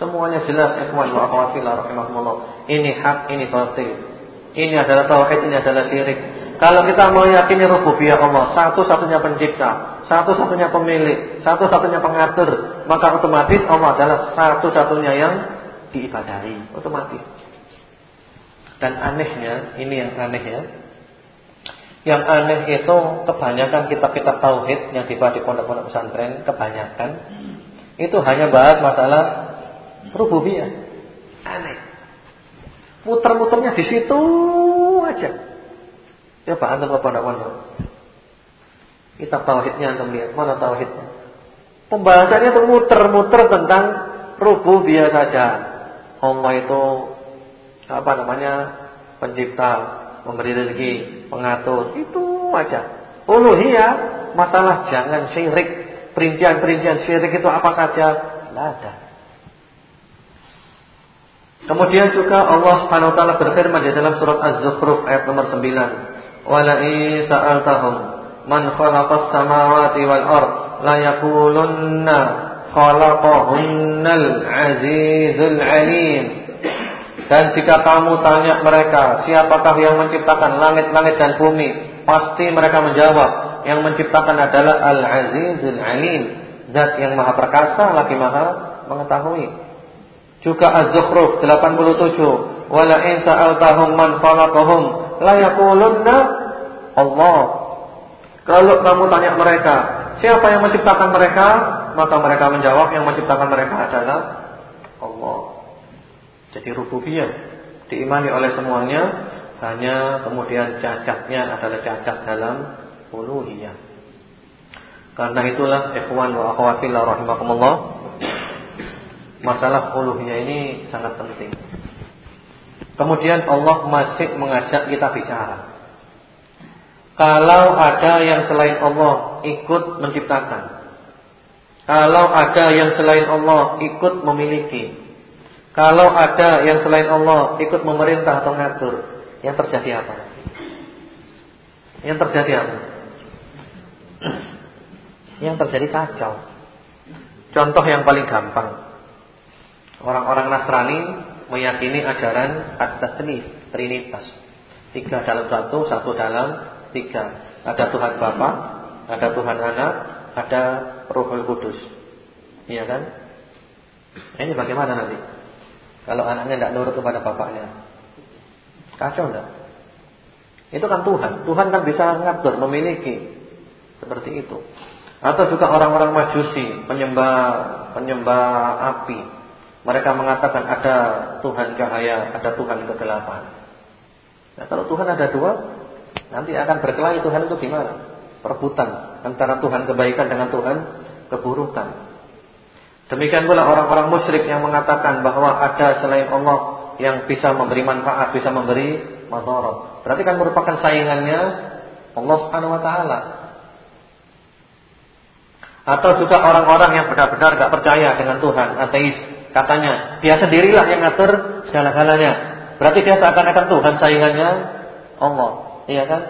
Semuanya jelas ikhwan wa akhwat fillah rahimakumullah. Ini hak, ini batil. Ini adalah tauhid, ini adalah syirik. Kalau kita meyakini rububiyah Allah, satu-satunya pencipta, satu-satunya pemilik, satu-satunya pengatur, maka otomatis Allah adalah satu-satunya yang diibadahi, otomatis. Dan anehnya, ini yang aneh ya. Yang aneh itu kebanyakan kitab-kitab tauhid yang dibaca di pondok-pondok pesantren, kebanyakan itu hanya bahas masalah rububiyah. Aneh. Muter-muternya di situ aja. Coba antum ke pondok-pondok. Kitab tauhidnya antum lihat, mana tauhidnya? Pembahasannya itu muter-muter tentang rububiyah saja. Allah itu apa namanya? pencipta, memberi rezeki, pengatur, itu aja. Uluhiyah, masalah jangan syirik. Perincian-perincian syirik itu apa saja? Tidak ada. Kemudian juga Allah Subhanahu wa taala berfirman di dalam surat Az-Zukhruf ayat nomor 9, "Wala sa'altahum man khalaqas samawati wal ard la yaqulunna khalaqahunnal azizul alim. Dan jika kamu tanya mereka siapakah yang menciptakan langit-langit dan bumi? Pasti mereka menjawab yang menciptakan adalah al azizul alim zat yang maha perkasa lagi maha mengetahui. Juga Az-Zukhruf 87, "Wala in sa'altahum man khalaqahum la yaqulunna Allah." Kalau kamu tanya mereka, siapa yang menciptakan mereka? Maka mereka menjawab yang menciptakan mereka adalah Allah. Jadi rububiyah diimani oleh semuanya, hanya kemudian cacatnya adalah cacat dalam uluhiyah. Karena itulah ikhwan wa akhwati rahimakumullah masalah uluhiyah ini sangat penting. Kemudian Allah masih mengajak kita bicara. Kalau ada yang selain Allah ikut menciptakan. Kalau ada yang selain Allah ikut memiliki. Kalau ada yang selain Allah ikut memerintah atau ngatur, yang terjadi apa? Yang terjadi apa? Yang terjadi kacau. Contoh yang paling gampang. Orang-orang Nasrani meyakini ajaran at-tatnif, trinitas. Tiga dalam satu, satu dalam tiga. Ada Tuhan Bapa, ada Tuhan Anak, ada Ruhul Kudus. Iya kan? Ini bagaimana nanti? Kalau anaknya tidak nurut kepada bapaknya. Kacau enggak? Itu kan Tuhan. Tuhan kan bisa ngatur, memiliki. Seperti itu. Atau juga orang-orang Majusi, penyembah penyembah api. Mereka mengatakan ada Tuhan cahaya, ada Tuhan kegelapan. Nah, kalau Tuhan ada dua, nanti akan berkelahi Tuhan itu gimana? Perebutan antara Tuhan kebaikan dengan Tuhan keburukan. Demikian pula orang-orang musyrik yang mengatakan bahwa ada selain Allah yang bisa memberi manfaat, bisa memberi madarat. Berarti kan merupakan saingannya Allah Subhanahu wa taala. Atau juga orang-orang yang benar-benar tidak percaya dengan Tuhan, ateis, Katanya, dia sendirilah yang ngatur segala-galanya. Berarti dia seakan-akan Tuhan saingannya Allah. Iya kan?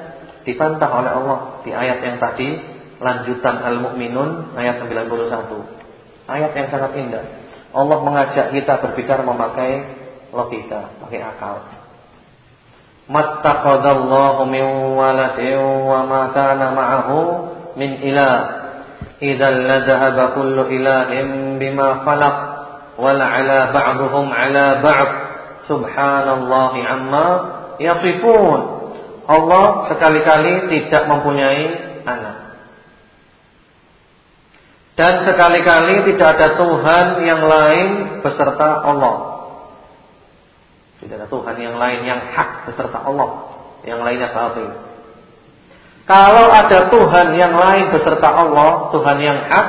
Dibantah oleh Allah di ayat yang tadi, lanjutan Al-Mu'minun ayat 91. Ayat yang sangat indah. Allah mengajak kita berbicara memakai logika, pakai akal. Mattaqadallahu min waladin wa ma kana ma'ahu min ilah. Idzal ladhaba kullu ilahin bima khalaq wala ba'duhum ala ba'd. Subhanallahi amma yasifun. Allah sekali-kali tidak mempunyai anak. Dan sekali-kali tidak ada Tuhan yang lain beserta Allah. Tidak ada Tuhan yang lain yang hak beserta Allah. Yang lainnya batil. Kalau ada Tuhan yang lain beserta Allah Tuhan yang hak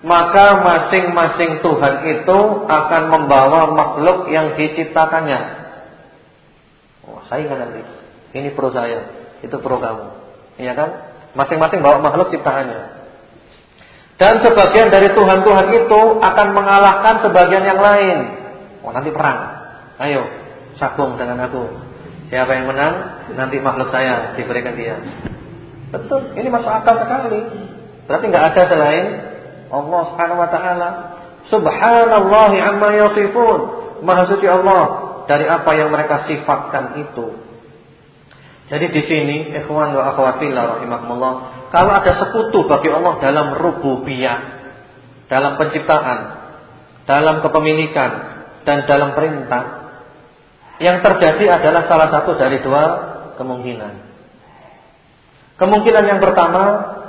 maka masing-masing Tuhan itu akan membawa makhluk yang diciptakannya. Oh, saya ingat nanti. Ini pro saya, itu pro kamu. Iya kan? Masing-masing bawa makhluk ciptaannya. Dan sebagian dari Tuhan-Tuhan itu akan mengalahkan sebagian yang lain. Oh, nanti perang. Ayo, sabung dengan aku. Siapa yang menang, nanti makhluk saya diberikan dia. Betul, ini masuk akal sekali. Berarti nggak ada selain Allah Subhanahu wa taala. Subhanallahi amma yasifun. Maha suci Allah dari apa yang mereka sifatkan itu. Jadi di sini ikhwan wa akhwatillah rahimakumullah, kalau ada sekutu bagi Allah dalam rububiyah, dalam penciptaan, dalam kepemilikan dan dalam perintah, yang terjadi adalah salah satu dari dua kemungkinan. Kemungkinan yang pertama,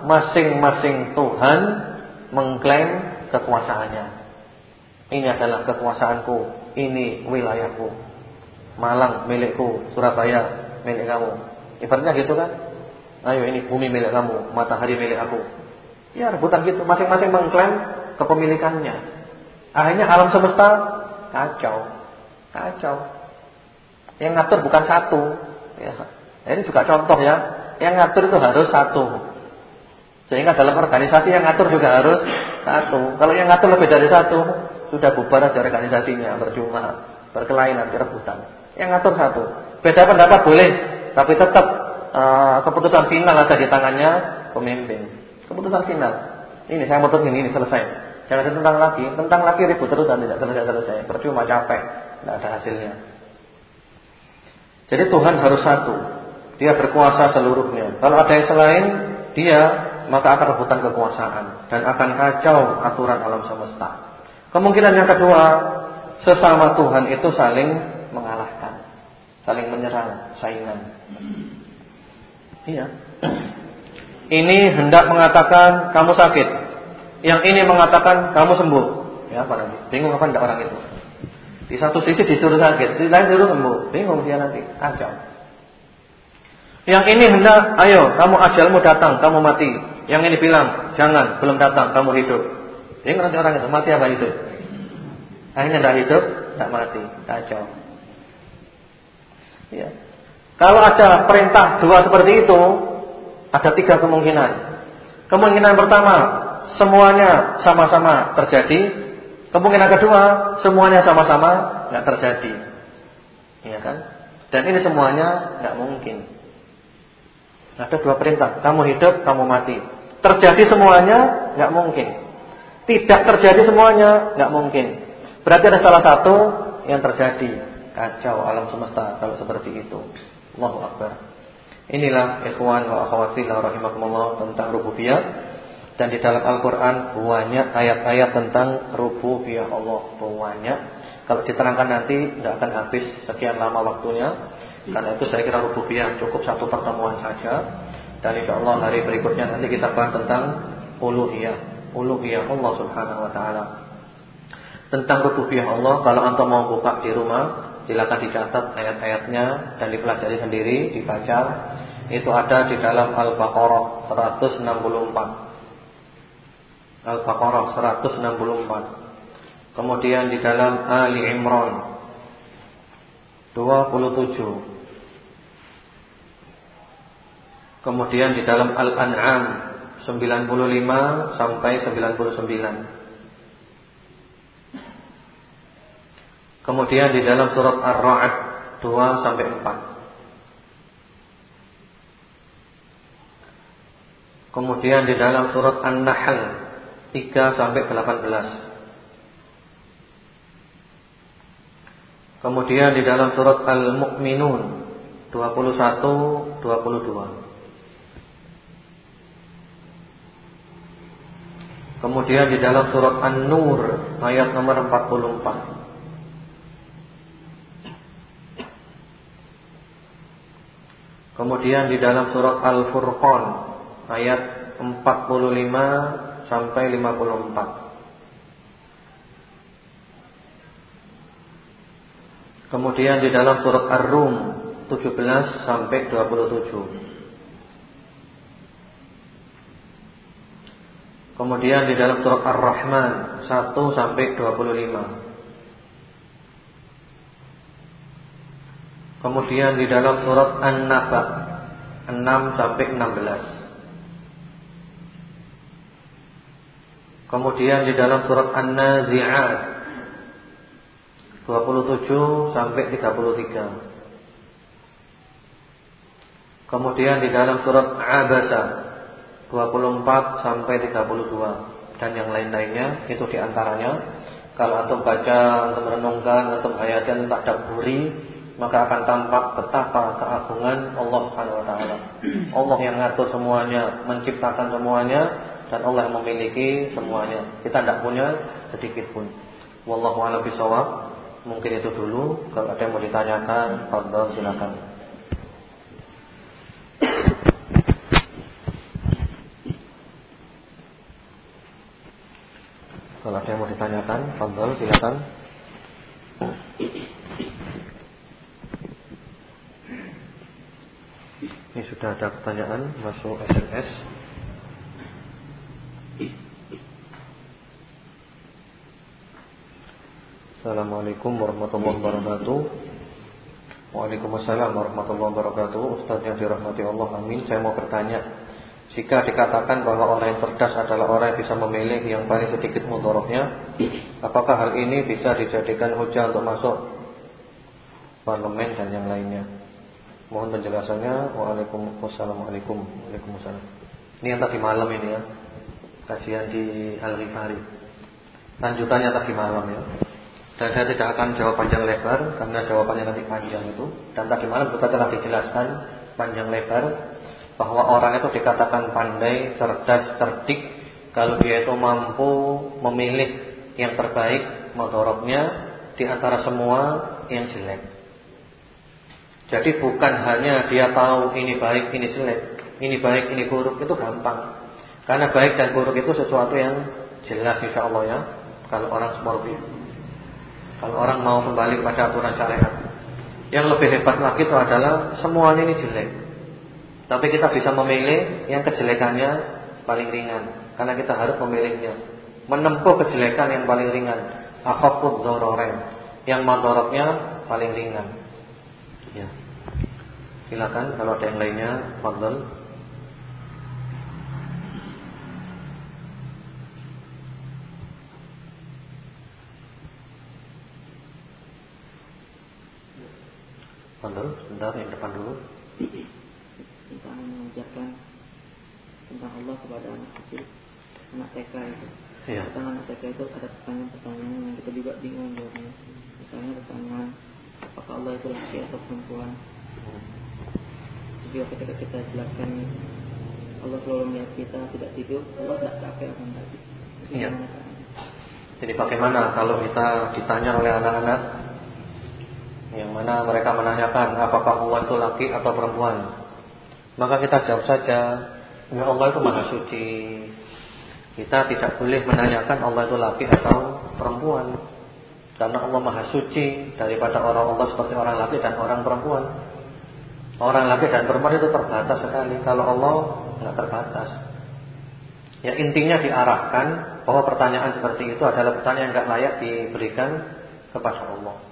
masing-masing Tuhan mengklaim kekuasaannya. Ini adalah kekuasaanku, ini wilayahku. Malang milikku, Surabaya milik kamu. Ibaratnya gitu kan? Ayo ini bumi milik kamu, matahari milik aku. Ya rebutan gitu, masing-masing mengklaim kepemilikannya. Akhirnya alam semesta kacau. Kacau. Yang ngatur bukan satu. Ya. Ini juga contoh ya. Yang ngatur itu harus satu. Sehingga dalam organisasi yang ngatur juga harus satu. Kalau yang ngatur lebih dari satu, sudah bubar aja organisasinya, bercuma, berkelahi nanti rebutan. Yang ngatur satu. Beda pendapat boleh, tapi tetap uh, keputusan final ada di tangannya pemimpin. Keputusan final. Ini saya mau ini, ini selesai. Jangan tentang lagi, tentang lagi ribut terus dan tidak selesai-selesai. Percuma capek, tidak ada hasilnya. Jadi Tuhan harus satu. Dia berkuasa seluruhnya. Kalau ada yang selain, dia maka akan rebutan kekuasaan dan akan kacau aturan alam semesta. Kemungkinan yang kedua, sesama Tuhan itu saling mengalahkan, saling menyerang, saingan. Iya. Ini hendak mengatakan kamu sakit. Yang ini mengatakan kamu sembuh. Ya apa nanti? Bingung apa enggak orang itu? Di satu sisi disuruh sakit, di lain disuruh sembuh. Bingung dia nanti, kacau. Yang ini hendak, ayo kamu ajalmu datang, kamu mati. Yang ini bilang, jangan, belum datang, kamu hidup. Bingung nanti orang itu, mati apa hidup? Akhirnya tidak hidup, tidak mati, kacau. Ya. Kalau ada perintah dua seperti itu, ada tiga kemungkinan. Kemungkinan pertama, semuanya sama-sama terjadi. Kemungkinan kedua, semuanya sama-sama nggak terjadi. Iya kan? Dan ini semuanya nggak mungkin. Ada dua perintah, kamu hidup, kamu mati. Terjadi semuanya nggak mungkin. Tidak terjadi semuanya nggak mungkin. Berarti ada salah satu yang terjadi. Kacau alam semesta kalau seperti itu. Allahu Akbar. Inilah ikhwan wa akhwati rahimakumullah tentang rububiyah dan di dalam Al-Qur'an banyak ayat-ayat tentang rububiyah Allah banyak. Kalau diterangkan nanti tidak akan habis sekian lama waktunya. Karena itu saya kira rububiyah cukup satu pertemuan saja. Dan insya Allah hari berikutnya nanti kita bahas tentang uluhiyah, uluhiyah Allah Subhanahu wa taala. Tentang rububiyah Allah kalau antum mau buka di rumah silakan dicatat ayat-ayatnya dan dipelajari sendiri, dibaca. Itu ada di dalam Al-Baqarah 164. Al-Baqarah 164. Kemudian di dalam Ali Imran 27. Kemudian di dalam Al-An'am 95 sampai 99. Kemudian di dalam surat Ar-Ra'd 2 sampai 4. Kemudian di dalam surat An-Nahl 3 sampai 18. Kemudian di dalam surat Al-Mu'minun 21 22. Kemudian di dalam surat An-Nur ayat nomor 44. Kemudian di dalam surat Al-Furqan ayat 45 sampai 54. Kemudian di dalam surat Ar-Rum 17 sampai 27. Kemudian di dalam surat Ar-Rahman 1 sampai 25. Kemudian di dalam surat An-Naba 6 sampai 16. Kemudian di dalam surat An-Nazi'at 27 sampai 33. Kemudian di dalam surat Abasa 24 sampai 32 dan yang lain-lainnya itu di antaranya kalau antum baca, antum renungkan, antum hayatkan, tak maka akan tampak betapa keagungan Allah Subhanahu wa taala. Allah yang ngatur semuanya, menciptakan semuanya dan Allah yang memiliki semuanya. Kita tidak punya sedikit pun. Wallahu a'lam bishawab. Mungkin itu dulu. Kalau ada yang mau ditanyakan, fadhil silakan. Kalau ada yang mau ditanyakan, fadhil silakan. Ini sudah ada pertanyaan masuk SMS. Assalamualaikum warahmatullahi wabarakatuh. Waalaikumsalam warahmatullahi wabarakatuh. Ustaz yang dirahmati Allah, amin. Saya mau bertanya, jika dikatakan bahwa orang yang cerdas adalah orang yang bisa memilih yang paling sedikit mudorotnya, apakah hal ini bisa dijadikan hujah untuk masuk parlemen dan yang lainnya? Mohon penjelasannya. Waalaikumsalam. Waalaikumsalam. Ini yang tadi malam ini ya. Kajian di Al-Ghifari. Lanjutannya tadi malam ya. Dan saya tidak akan jawab panjang lebar karena jawabannya nanti panjang itu. Dan tadi malam juga telah dijelaskan panjang lebar bahwa orang itu dikatakan pandai, cerdas, cerdik kalau dia itu mampu memilih yang terbaik madorotnya di antara semua yang jelek. Jadi bukan hanya dia tahu ini baik, ini jelek, ini baik, ini buruk itu gampang. Karena baik dan buruk itu sesuatu yang jelas insya Allah ya. Kalau orang seperti itu. Kalau orang mau kembali pada aturan syariat. Yang lebih hebat lagi itu adalah semuanya ini jelek. Tapi kita bisa memilih yang kejelekannya paling ringan. Karena kita harus memilihnya. Menempuh kejelekan yang paling ringan. Akhafud dzararin. Yang madorotnya paling ringan. Ya. Silakan kalau ada yang lainnya, fadhil. Fadhil, sebentar yang depan dulu. Mengajarkan tentang Allah kepada anak kecil, anak TK itu. Iya. Tentang anak TK itu ada pertanyaan-pertanyaan yang kita juga bingung jawabnya. Misalnya pertanyaan apakah Allah itu laki atau perempuan? Juga ketika kita jelaskan Allah selalu melihat kita tidak tidur, Allah tidak capek akan tadi. Iya. Jadi bagaimana kalau kita ditanya oleh anak-anak yang mana mereka menanyakan apakah Allah itu laki atau perempuan? Maka kita jawab saja, ya Allah itu maha suci. Kita tidak boleh menanyakan Allah itu laki atau perempuan. Karena Allah maha suci daripada orang Allah seperti orang laki dan orang perempuan. Orang laki dan perempuan itu terbatas sekali. Kalau Allah nggak terbatas. Ya intinya diarahkan bahwa pertanyaan seperti itu adalah pertanyaan yang nggak layak diberikan kepada Allah.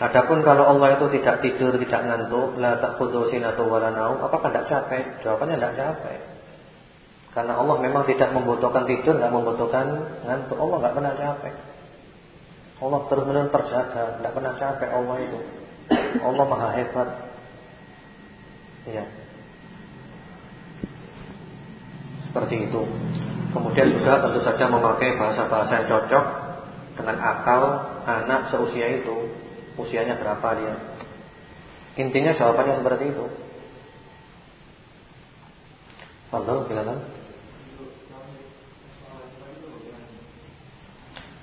Adapun kalau Allah itu tidak tidur, tidak ngantuk, la ta'khudhu sinatu wala naum, apakah tidak capek? Jawabannya tidak capek. Karena Allah memang tidak membutuhkan tidur, nggak membutuhkan ngantuk. Allah nggak pernah capek. Allah terus-menerus terjaga, tidak pernah capek Allah itu. Allah maha hebat. Ya. Seperti itu. Kemudian juga tentu saja memakai bahasa-bahasa yang cocok dengan akal anak seusia itu. Usianya berapa dia? Intinya jawabannya seperti itu. Fadhil silakan.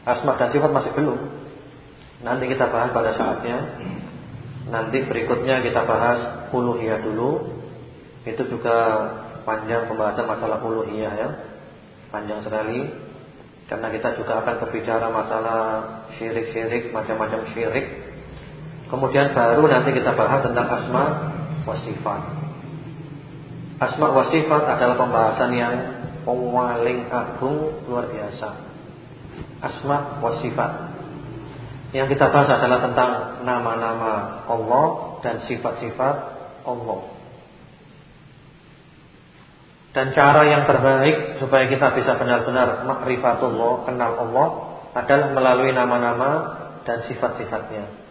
Asma dan sifat masih belum. Nanti kita bahas pada saatnya. Nanti berikutnya kita bahas uluhiyah dulu. Itu juga panjang pembahasan masalah uluhiyah ya. Panjang sekali. Karena kita juga akan berbicara masalah syirik-syirik, macam-macam syirik. Kemudian baru nanti kita bahas tentang asma wa sifat. Asma wa sifat adalah pembahasan yang paling agung luar biasa asma wa sifat. Yang kita bahas adalah tentang nama-nama Allah dan sifat-sifat Allah. Dan cara yang terbaik supaya kita bisa benar-benar makrifatullah, kenal Allah adalah melalui nama-nama dan sifat-sifatnya.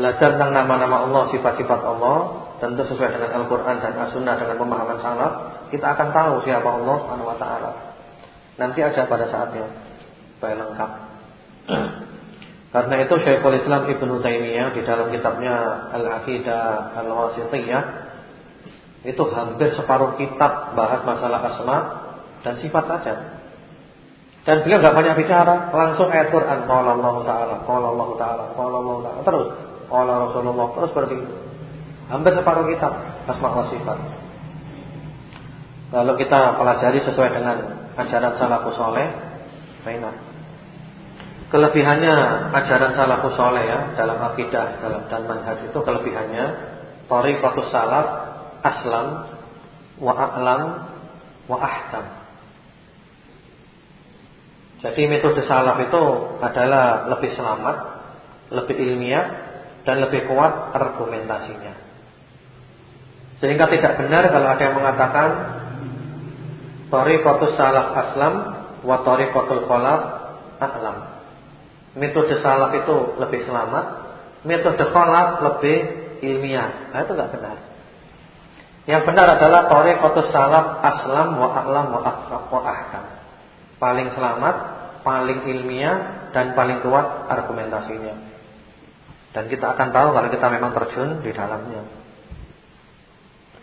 Belajar tentang nama-nama Allah, sifat-sifat Allah, tentu sesuai dengan Al-Qur'an dan As-Sunnah dengan pemahaman salaf, kita akan tahu siapa Allah Subhanahu wa taala. Nanti aja pada saatnya supaya lengkap. Karena itu Syekhul Islam Ibnu Taimiyah di dalam kitabnya Al-Aqidah Al-Wasithiyah itu hampir separuh kitab bahas masalah asma dan sifat saja. Dan beliau nggak banyak bicara, langsung ayat Quran qala Allah taala, qala Allah taala, qala Allah taala. Terus qala Rasulullah terus seperti itu. Hampir separuh kitab asma wa sifat. Kalau kita pelajari sesuai dengan ajaran salafus saleh, enak. Kelebihannya ajaran salafus soleh ya dalam akidah dalam dan manhaj itu kelebihannya tariqatus salaf aslam wa a'lam wa ahkam. Jadi metode salaf itu adalah lebih selamat, lebih ilmiah dan lebih kuat argumentasinya. Sehingga tidak benar kalau ada yang mengatakan tariqatus salaf aslam wa tariqatul khalaf a'lam. Metode salaf itu lebih selamat, metode khalaf lebih ilmiah. Nah, itu enggak benar. Yang benar adalah tariqatus salaf aslam wa a'lam wa ahkam. Paling selamat, paling ilmiah dan paling kuat argumentasinya. Dan kita akan tahu kalau kita memang terjun di dalamnya.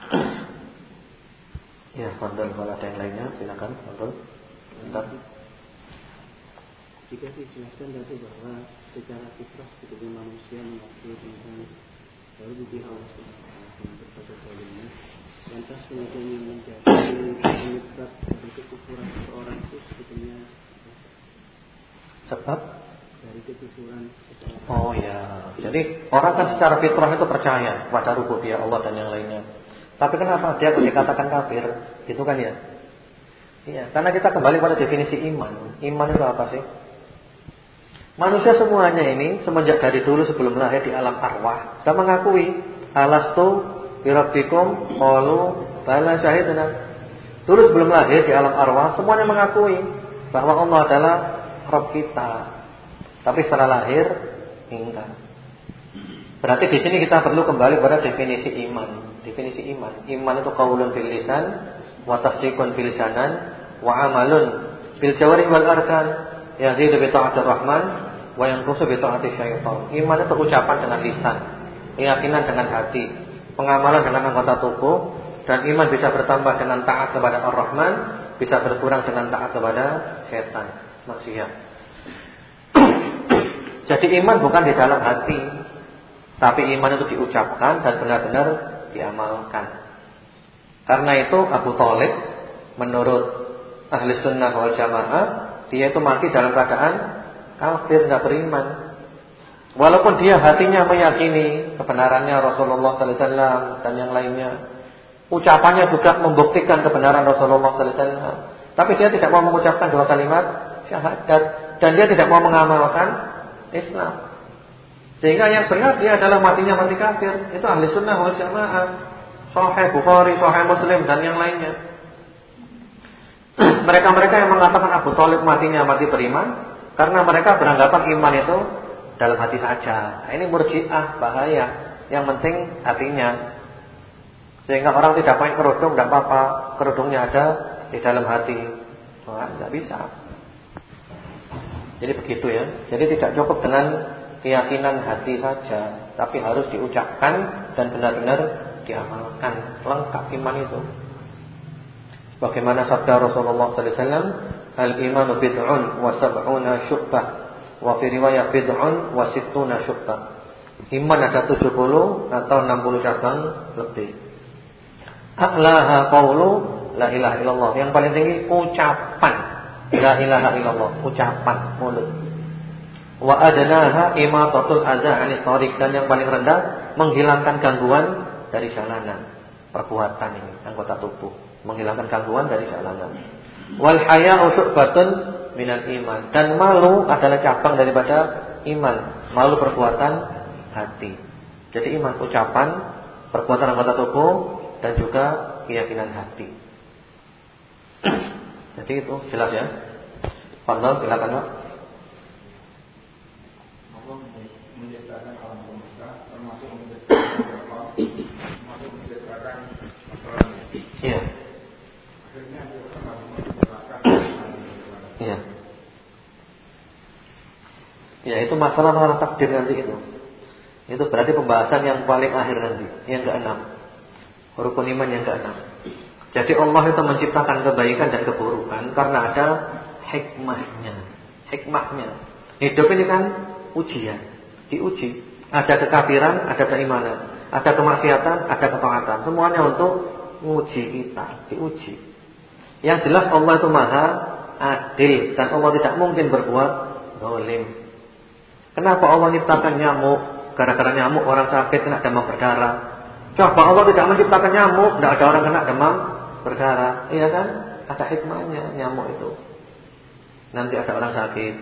ya, Fadl kalau ada yang lainnya silakan. Bentar. Jika dijelaskan tadi bahwa secara fitrah sebagai manusia mengerti tentang baru bukti Allah dengan berbagai zalimnya, lantas kemudian yang menjadi penyebab dari kekufuran seseorang itu sebetulnya sebab dari kekufuran seseorang. Oh ya, jadi orang kan secara fitrah itu percaya pada rububiyah Allah dan yang lainnya. Tapi kenapa dia dikatakan kafir? Gitu kan ya? Iya, karena kita kembali pada definisi iman. Iman itu apa sih? Manusia semuanya ini semenjak dari dulu sebelum lahir di alam arwah sudah mengakui alastu birabbikum qalu bala syahidna. Dulu sebelum lahir di alam arwah semuanya mengakui bahwa Allah adalah Rabb kita. Tapi setelah lahir enggak. Berarti di sini kita perlu kembali pada definisi iman. Definisi iman. Iman itu qaulun bil lisan wa tasdiqun bil lisanan wa amalun bil jawarih wal arkan yazidu bi ta'atir rahman wa yanqusu bi ta'ati syaitan. Iman itu ucapan dengan lisan, keyakinan dengan hati, pengamalan dengan anggota tubuh dan iman bisa bertambah dengan taat kepada Ar-Rahman, bisa berkurang dengan taat kepada setan, maksiat. Jadi iman bukan di dalam hati, tapi iman itu diucapkan dan benar-benar diamalkan. Karena itu Abu Talib menurut ahli sunnah wal jamaah dia itu mati dalam keadaan kafir nggak beriman. Walaupun dia hatinya meyakini kebenarannya Rasulullah sallallahu alaihi wasallam dan yang lainnya. Ucapannya juga membuktikan kebenaran Rasulullah sallallahu alaihi wasallam. Tapi dia tidak mau mengucapkan dua kalimat syahadat dan dia tidak mau mengamalkan Islam. Sehingga yang benar dia adalah matinya mati kafir. Itu ahli sunnah wal jamaah. Sahih Bukhari, Sahih Muslim dan yang lainnya. Mereka-mereka yang mengatakan Abu Talib matinya mati beriman karena mereka beranggapan iman itu dalam hati saja. Nah, ini murjiah bahaya. Yang penting hatinya. Sehingga orang tidak pakai kerudung tidak apa-apa, kerudungnya ada di dalam hati. Tidak bisa. Jadi begitu ya. Jadi tidak cukup dengan keyakinan hati saja, tapi harus diucapkan dan benar-benar diamalkan. Lengkap iman itu. Bagaimana sabda Rasulullah sallallahu alaihi wasallam, Al-imanu bid'un wa sab'una Wa fi riwayat bid'un wa sittuna Iman ada 70 atau 60 cabang lebih. A'laha qawlu La ilaha illallah. Yang paling tinggi ucapan La ilaha illallah Ucapan mulut Wa adnaha imatatul adza 'anil tariq dan yang paling rendah menghilangkan gangguan dari jalanan. Perbuatan ini anggota tubuh, menghilangkan gangguan dari jalanan. Wal haya'u syu'batun minal iman. Dan malu adalah cabang daripada iman. Malu perbuatan hati. Jadi iman ucapan, perbuatan anggota tubuh dan juga keyakinan hati. Jadi itu jelas ya. Fadhal silakan Pak. Iya. Ya. Ya itu masalah masalah takdir nanti itu. Itu berarti pembahasan yang paling akhir nanti, yang keenam. Rukun iman yang keenam. Jadi Allah itu menciptakan kebaikan dan keburukan karena ada hikmahnya. Hikmahnya. Hidup ini kan ujian, diuji. Ada kekafiran, ada keimanan, ada kemaksiatan, ada ketaatan. Semuanya untuk menguji kita, diuji. Yang jelas Allah itu Maha adil dan Allah tidak mungkin berbuat zalim. Kenapa Allah menciptakan nyamuk? Gara-gara nyamuk orang sakit kena demam berdarah. Coba Allah tidak menciptakan nyamuk, tidak ada orang kena demam berdarah. Iya kan? Ada hikmahnya nyamuk itu. Nanti ada orang sakit.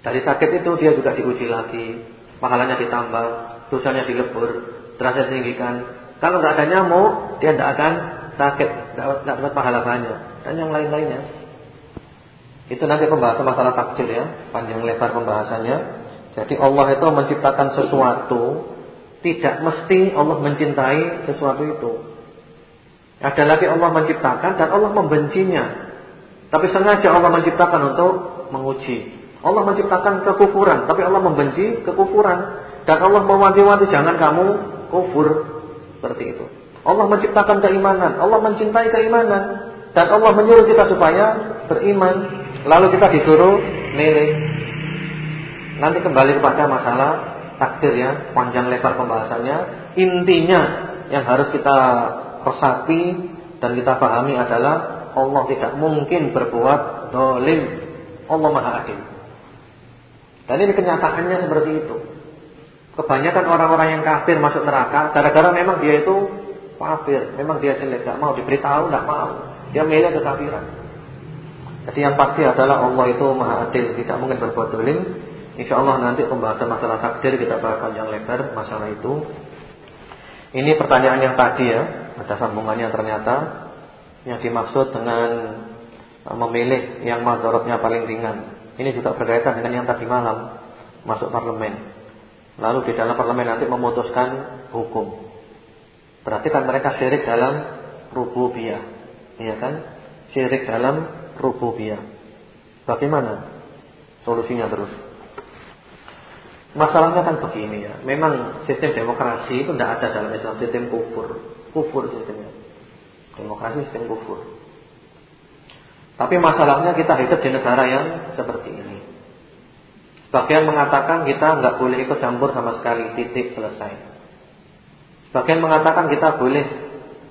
Dari sakit itu dia juga diuji lagi. Pahalanya ditambah, dosanya dilebur, derajat tinggikan. Kalau nggak ada nyamuk, dia tidak akan sakit, tidak dapat pahala banyak dan yang lain-lainnya. Itu nanti pembahasan masalah takdir ya, panjang lebar pembahasannya. Jadi Allah itu menciptakan sesuatu, tidak mesti Allah mencintai sesuatu itu. Ada lagi Allah menciptakan dan Allah membencinya. Tapi sengaja Allah menciptakan untuk menguji. Allah menciptakan kekufuran, tapi Allah membenci kekufuran. Dan Allah mewanti-wanti jangan kamu kufur seperti itu. Allah menciptakan keimanan, Allah mencintai keimanan dan Allah menyuruh kita supaya beriman. Lalu kita disuruh milih. Nanti kembali kepada masalah takdir ya, panjang lebar pembahasannya. Intinya yang harus kita resapi dan kita pahami adalah Allah tidak mungkin berbuat dolim. Allah Maha Adil. Dan ini kenyataannya seperti itu. Kebanyakan orang-orang yang kafir masuk neraka gara-gara memang dia itu kafir, memang dia jelek, tidak mau diberitahu, tidak mau. Dia milih kekafiran. Jadi yang pasti adalah Allah itu Maha Adil, tidak mungkin berbuat dolim. Insya Allah nanti pembahasan masalah takdir kita bahas panjang lebar masalah itu. Ini pertanyaan yang tadi ya, ada sambungannya ternyata yang dimaksud dengan memilih yang madorotnya paling ringan. Ini juga berkaitan dengan yang tadi malam masuk parlemen. Lalu di dalam parlemen nanti memutuskan hukum. Berarti kan mereka syirik dalam rububiyah. Iya kan? Syirik dalam rububiyah. Bagaimana solusinya terus? Masalahnya kan begini ya. Memang sistem demokrasi itu tidak ada dalam Islam sistem kufur. Kufur sistemnya. Demokrasi sistem kufur. Tapi masalahnya kita hidup di negara yang seperti ini. Sebagian mengatakan kita nggak boleh ikut campur sama sekali, titik selesai. Sebagian mengatakan kita boleh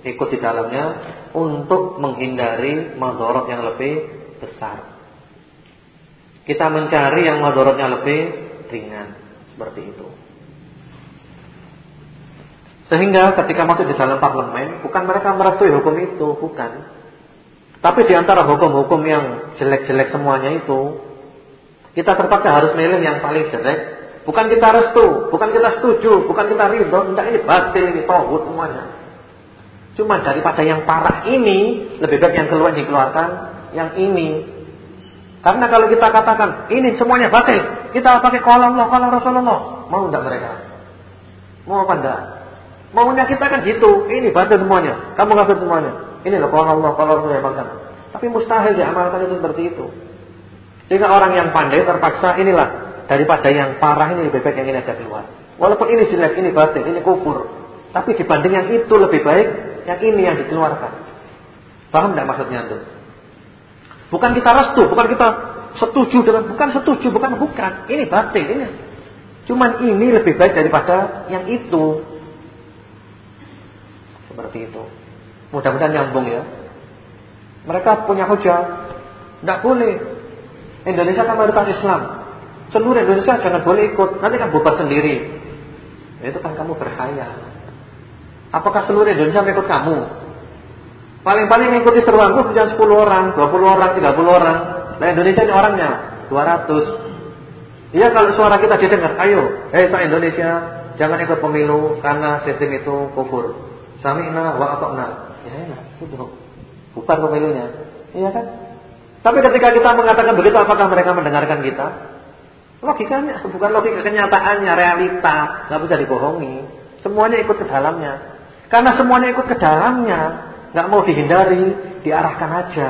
ikut di dalamnya untuk menghindari madorot yang lebih besar. Kita mencari yang madorotnya lebih ringan, seperti itu. Sehingga ketika masuk di dalam parlemen, bukan mereka merestui hukum itu, bukan. Tapi di antara hukum-hukum yang jelek-jelek semuanya itu, kita terpaksa harus milih yang paling jelek. Bukan kita restu, bukan kita setuju, bukan kita ridho, tidak ini batil ini tauhid semuanya. Cuma daripada yang parah ini lebih baik yang keluar dikeluarkan yang ini. Karena kalau kita katakan ini semuanya batil, kita pakai kalau Allah, kalau Rasulullah, mau tidak mereka? Mau apa enggak? Maunya kita kan gitu, ini batil semuanya, kamu kafir semuanya. Ini loh kalau Allah, kalau Rasulullah Tapi mustahil diamalkan itu seperti itu. Sehingga orang yang pandai terpaksa inilah daripada yang parah ini lebih baik yang ini aja keluar. Walaupun ini jelek, ini batin, ini kufur. Tapi dibanding yang itu lebih baik yang ini yang dikeluarkan. Paham tidak maksudnya itu? Bukan kita restu, bukan kita setuju dengan bukan setuju, bukan bukan. Ini batin, ini. Cuman ini lebih baik daripada yang itu. Seperti itu. Mudah-mudahan nyambung ya. Mereka punya hujah. Tidak boleh Indonesia kan mayoritas Islam. Seluruh Indonesia jangan boleh ikut. Nanti kan bubar sendiri. Itu kan kamu berhayal. Apakah seluruh Indonesia ikut kamu? Paling-paling mengikuti seruan itu punya 10 orang, 20 orang, 30 orang. Nah Indonesia ini orangnya 200. Iya kalau suara kita didengar, ayo, eh hey, Indonesia, jangan ikut pemilu karena sistem itu kufur. Sami'na wa ata'na. Ya enak, itu. Bubar pemilunya. Iya kan? Tapi ketika kita mengatakan begitu, apakah mereka mendengarkan kita? Logikanya, bukan logika kenyataannya, realita, nggak bisa dibohongi. Semuanya ikut ke dalamnya. Karena semuanya ikut ke dalamnya, nggak mau dihindari, diarahkan aja.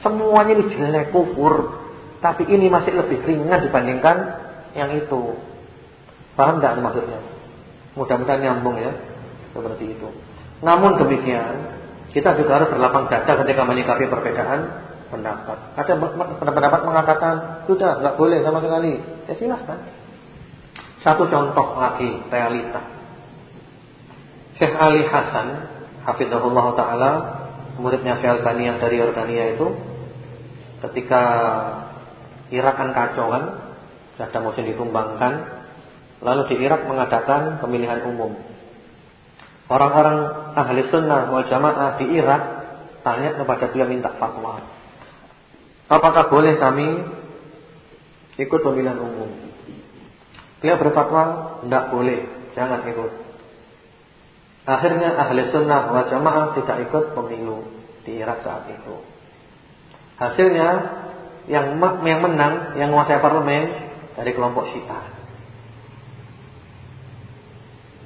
Semuanya ini jelek, kufur. Tapi ini masih lebih ringan dibandingkan yang itu. Paham nggak maksudnya? Mudah-mudahan nyambung ya, seperti itu. Namun demikian, kita juga harus berlapang dada ketika menyikapi perbedaan pendapat. Ada pendapat mengatakan sudah nggak boleh sama sekali. Ya silahkan. Satu contoh lagi realita. Syekh Ali Hasan, hafizahullah taala, muridnya Syekh Albani yang dari Yordania itu, ketika Irak kan kacau kan, Saddam Hussein ditumbangkan, lalu di Irak mengadakan pemilihan umum. Orang-orang ahli sunnah wal jamaah di Irak tanya kepada beliau minta fatwa. Apakah boleh kami ikut pemilihan umum? Dia berfatwa, tidak boleh, jangan ikut. Akhirnya ahli sunnah wa jamaah tidak ikut pemilu di Irak saat itu. Hasilnya yang yang menang, yang menguasai parlemen dari kelompok Syiah.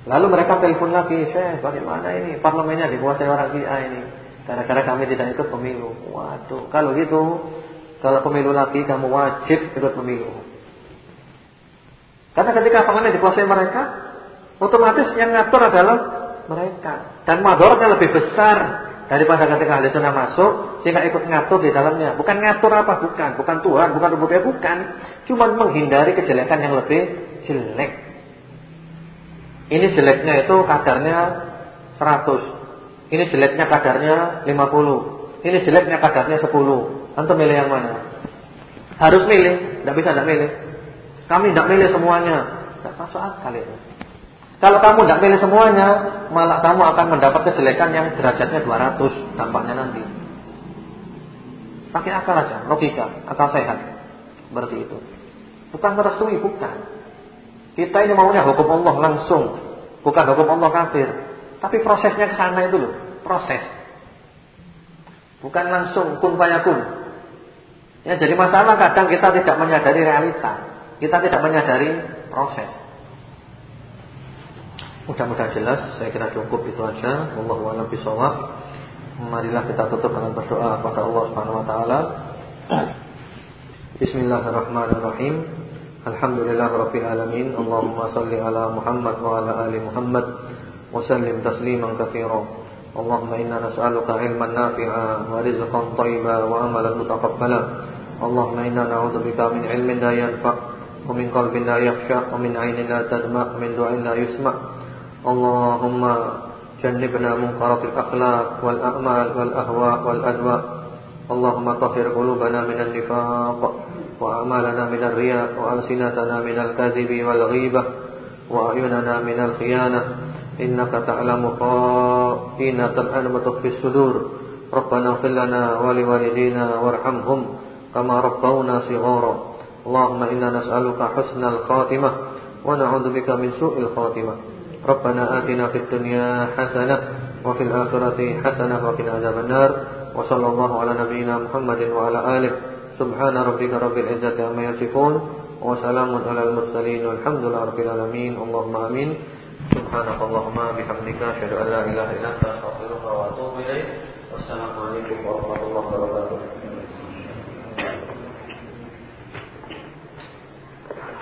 Lalu mereka telepon lagi, Syekh, bagaimana ini parlemennya dikuasai orang Syiah ini? Karena-karena kami tidak ikut pemilu. Waduh, kalau gitu kalau pemilu lagi kamu wajib ikut pemilu. Karena ketika parlemen dikuasai mereka, otomatis yang ngatur adalah mereka. Dan madorotnya lebih besar daripada ketika ahli sunnah masuk sehingga ikut ngatur di dalamnya. Bukan ngatur apa, bukan, bukan Tuhan, bukan rububiyah, bukan. Cuma menghindari kejelekan yang lebih jelek. Ini jeleknya itu kadarnya 100. Ini jeleknya kadarnya 50. Ini jeleknya kadarnya 10. Antum milih yang mana? Harus milih, tidak bisa tidak milih. Kami tidak milih semuanya. Tidak masuk akal itu. Kalau kamu tidak milih semuanya, malah kamu akan mendapat kejelekan yang derajatnya 200 dampaknya nanti. Pakai akal aja, logika, akal sehat. Seperti itu. Bukan merestui, bukan. Kita ini maunya hukum Allah langsung, bukan hukum Allah kafir. Tapi prosesnya ke sana itu loh, proses. Bukan langsung kun fayakun. Ya, jadi masalah kadang kita tidak menyadari realita. Kita tidak menyadari proses. Mudah-mudahan jelas, saya kira cukup itu aja. Wallahu a'lam bishawab. Marilah kita tutup dengan berdoa kepada Allah Subhanahu wa taala. Bismillahirrahmanirrahim. Alhamdulillahirabbil alamin. Allahumma shalli ala Muhammad wa ala ali Muhammad wa sallim tasliman katsiran. Nafi'a wa rizqan thayyiban wa amalan mutaqabbala. Allahumma inna na'udzubika min ilmin la yanfa' wa min qalbin la yakhsha wa min 'ainin la tadma' wa اللهم جنبنا منكرات الأخلاق والأعمال والأهواء والأدواء اللهم طهر قلوبنا من النفاق وأعمالنا من الرياء وألسنتنا من الكذب والغيبة وأعيننا من الخيانة إنك تعلم خائنة الأعين وتخفي الصدور ربنا اغفر لنا ولوالدينا وارحمهم كما ربونا صغارا اللهم إنا نسألك حسن الخاتمة ونعوذ بك من سوء الخاتمة ربنا آتنا في الدنيا حسنة وفي الآخرة حسنة وقنا عذاب النار. وصلى الله على نبينا محمد وعلى آله. سبحان ربك رب العزة عما يصفون. وسلام على المرسلين. والحمد لله رب العالمين. اللهم آمين. سبحانك اللهم بحمدك أشهد أن لا إله إلا أنت أستغفرك وأتوب إليك. والسلام عليكم ورحمة الله وبركاته.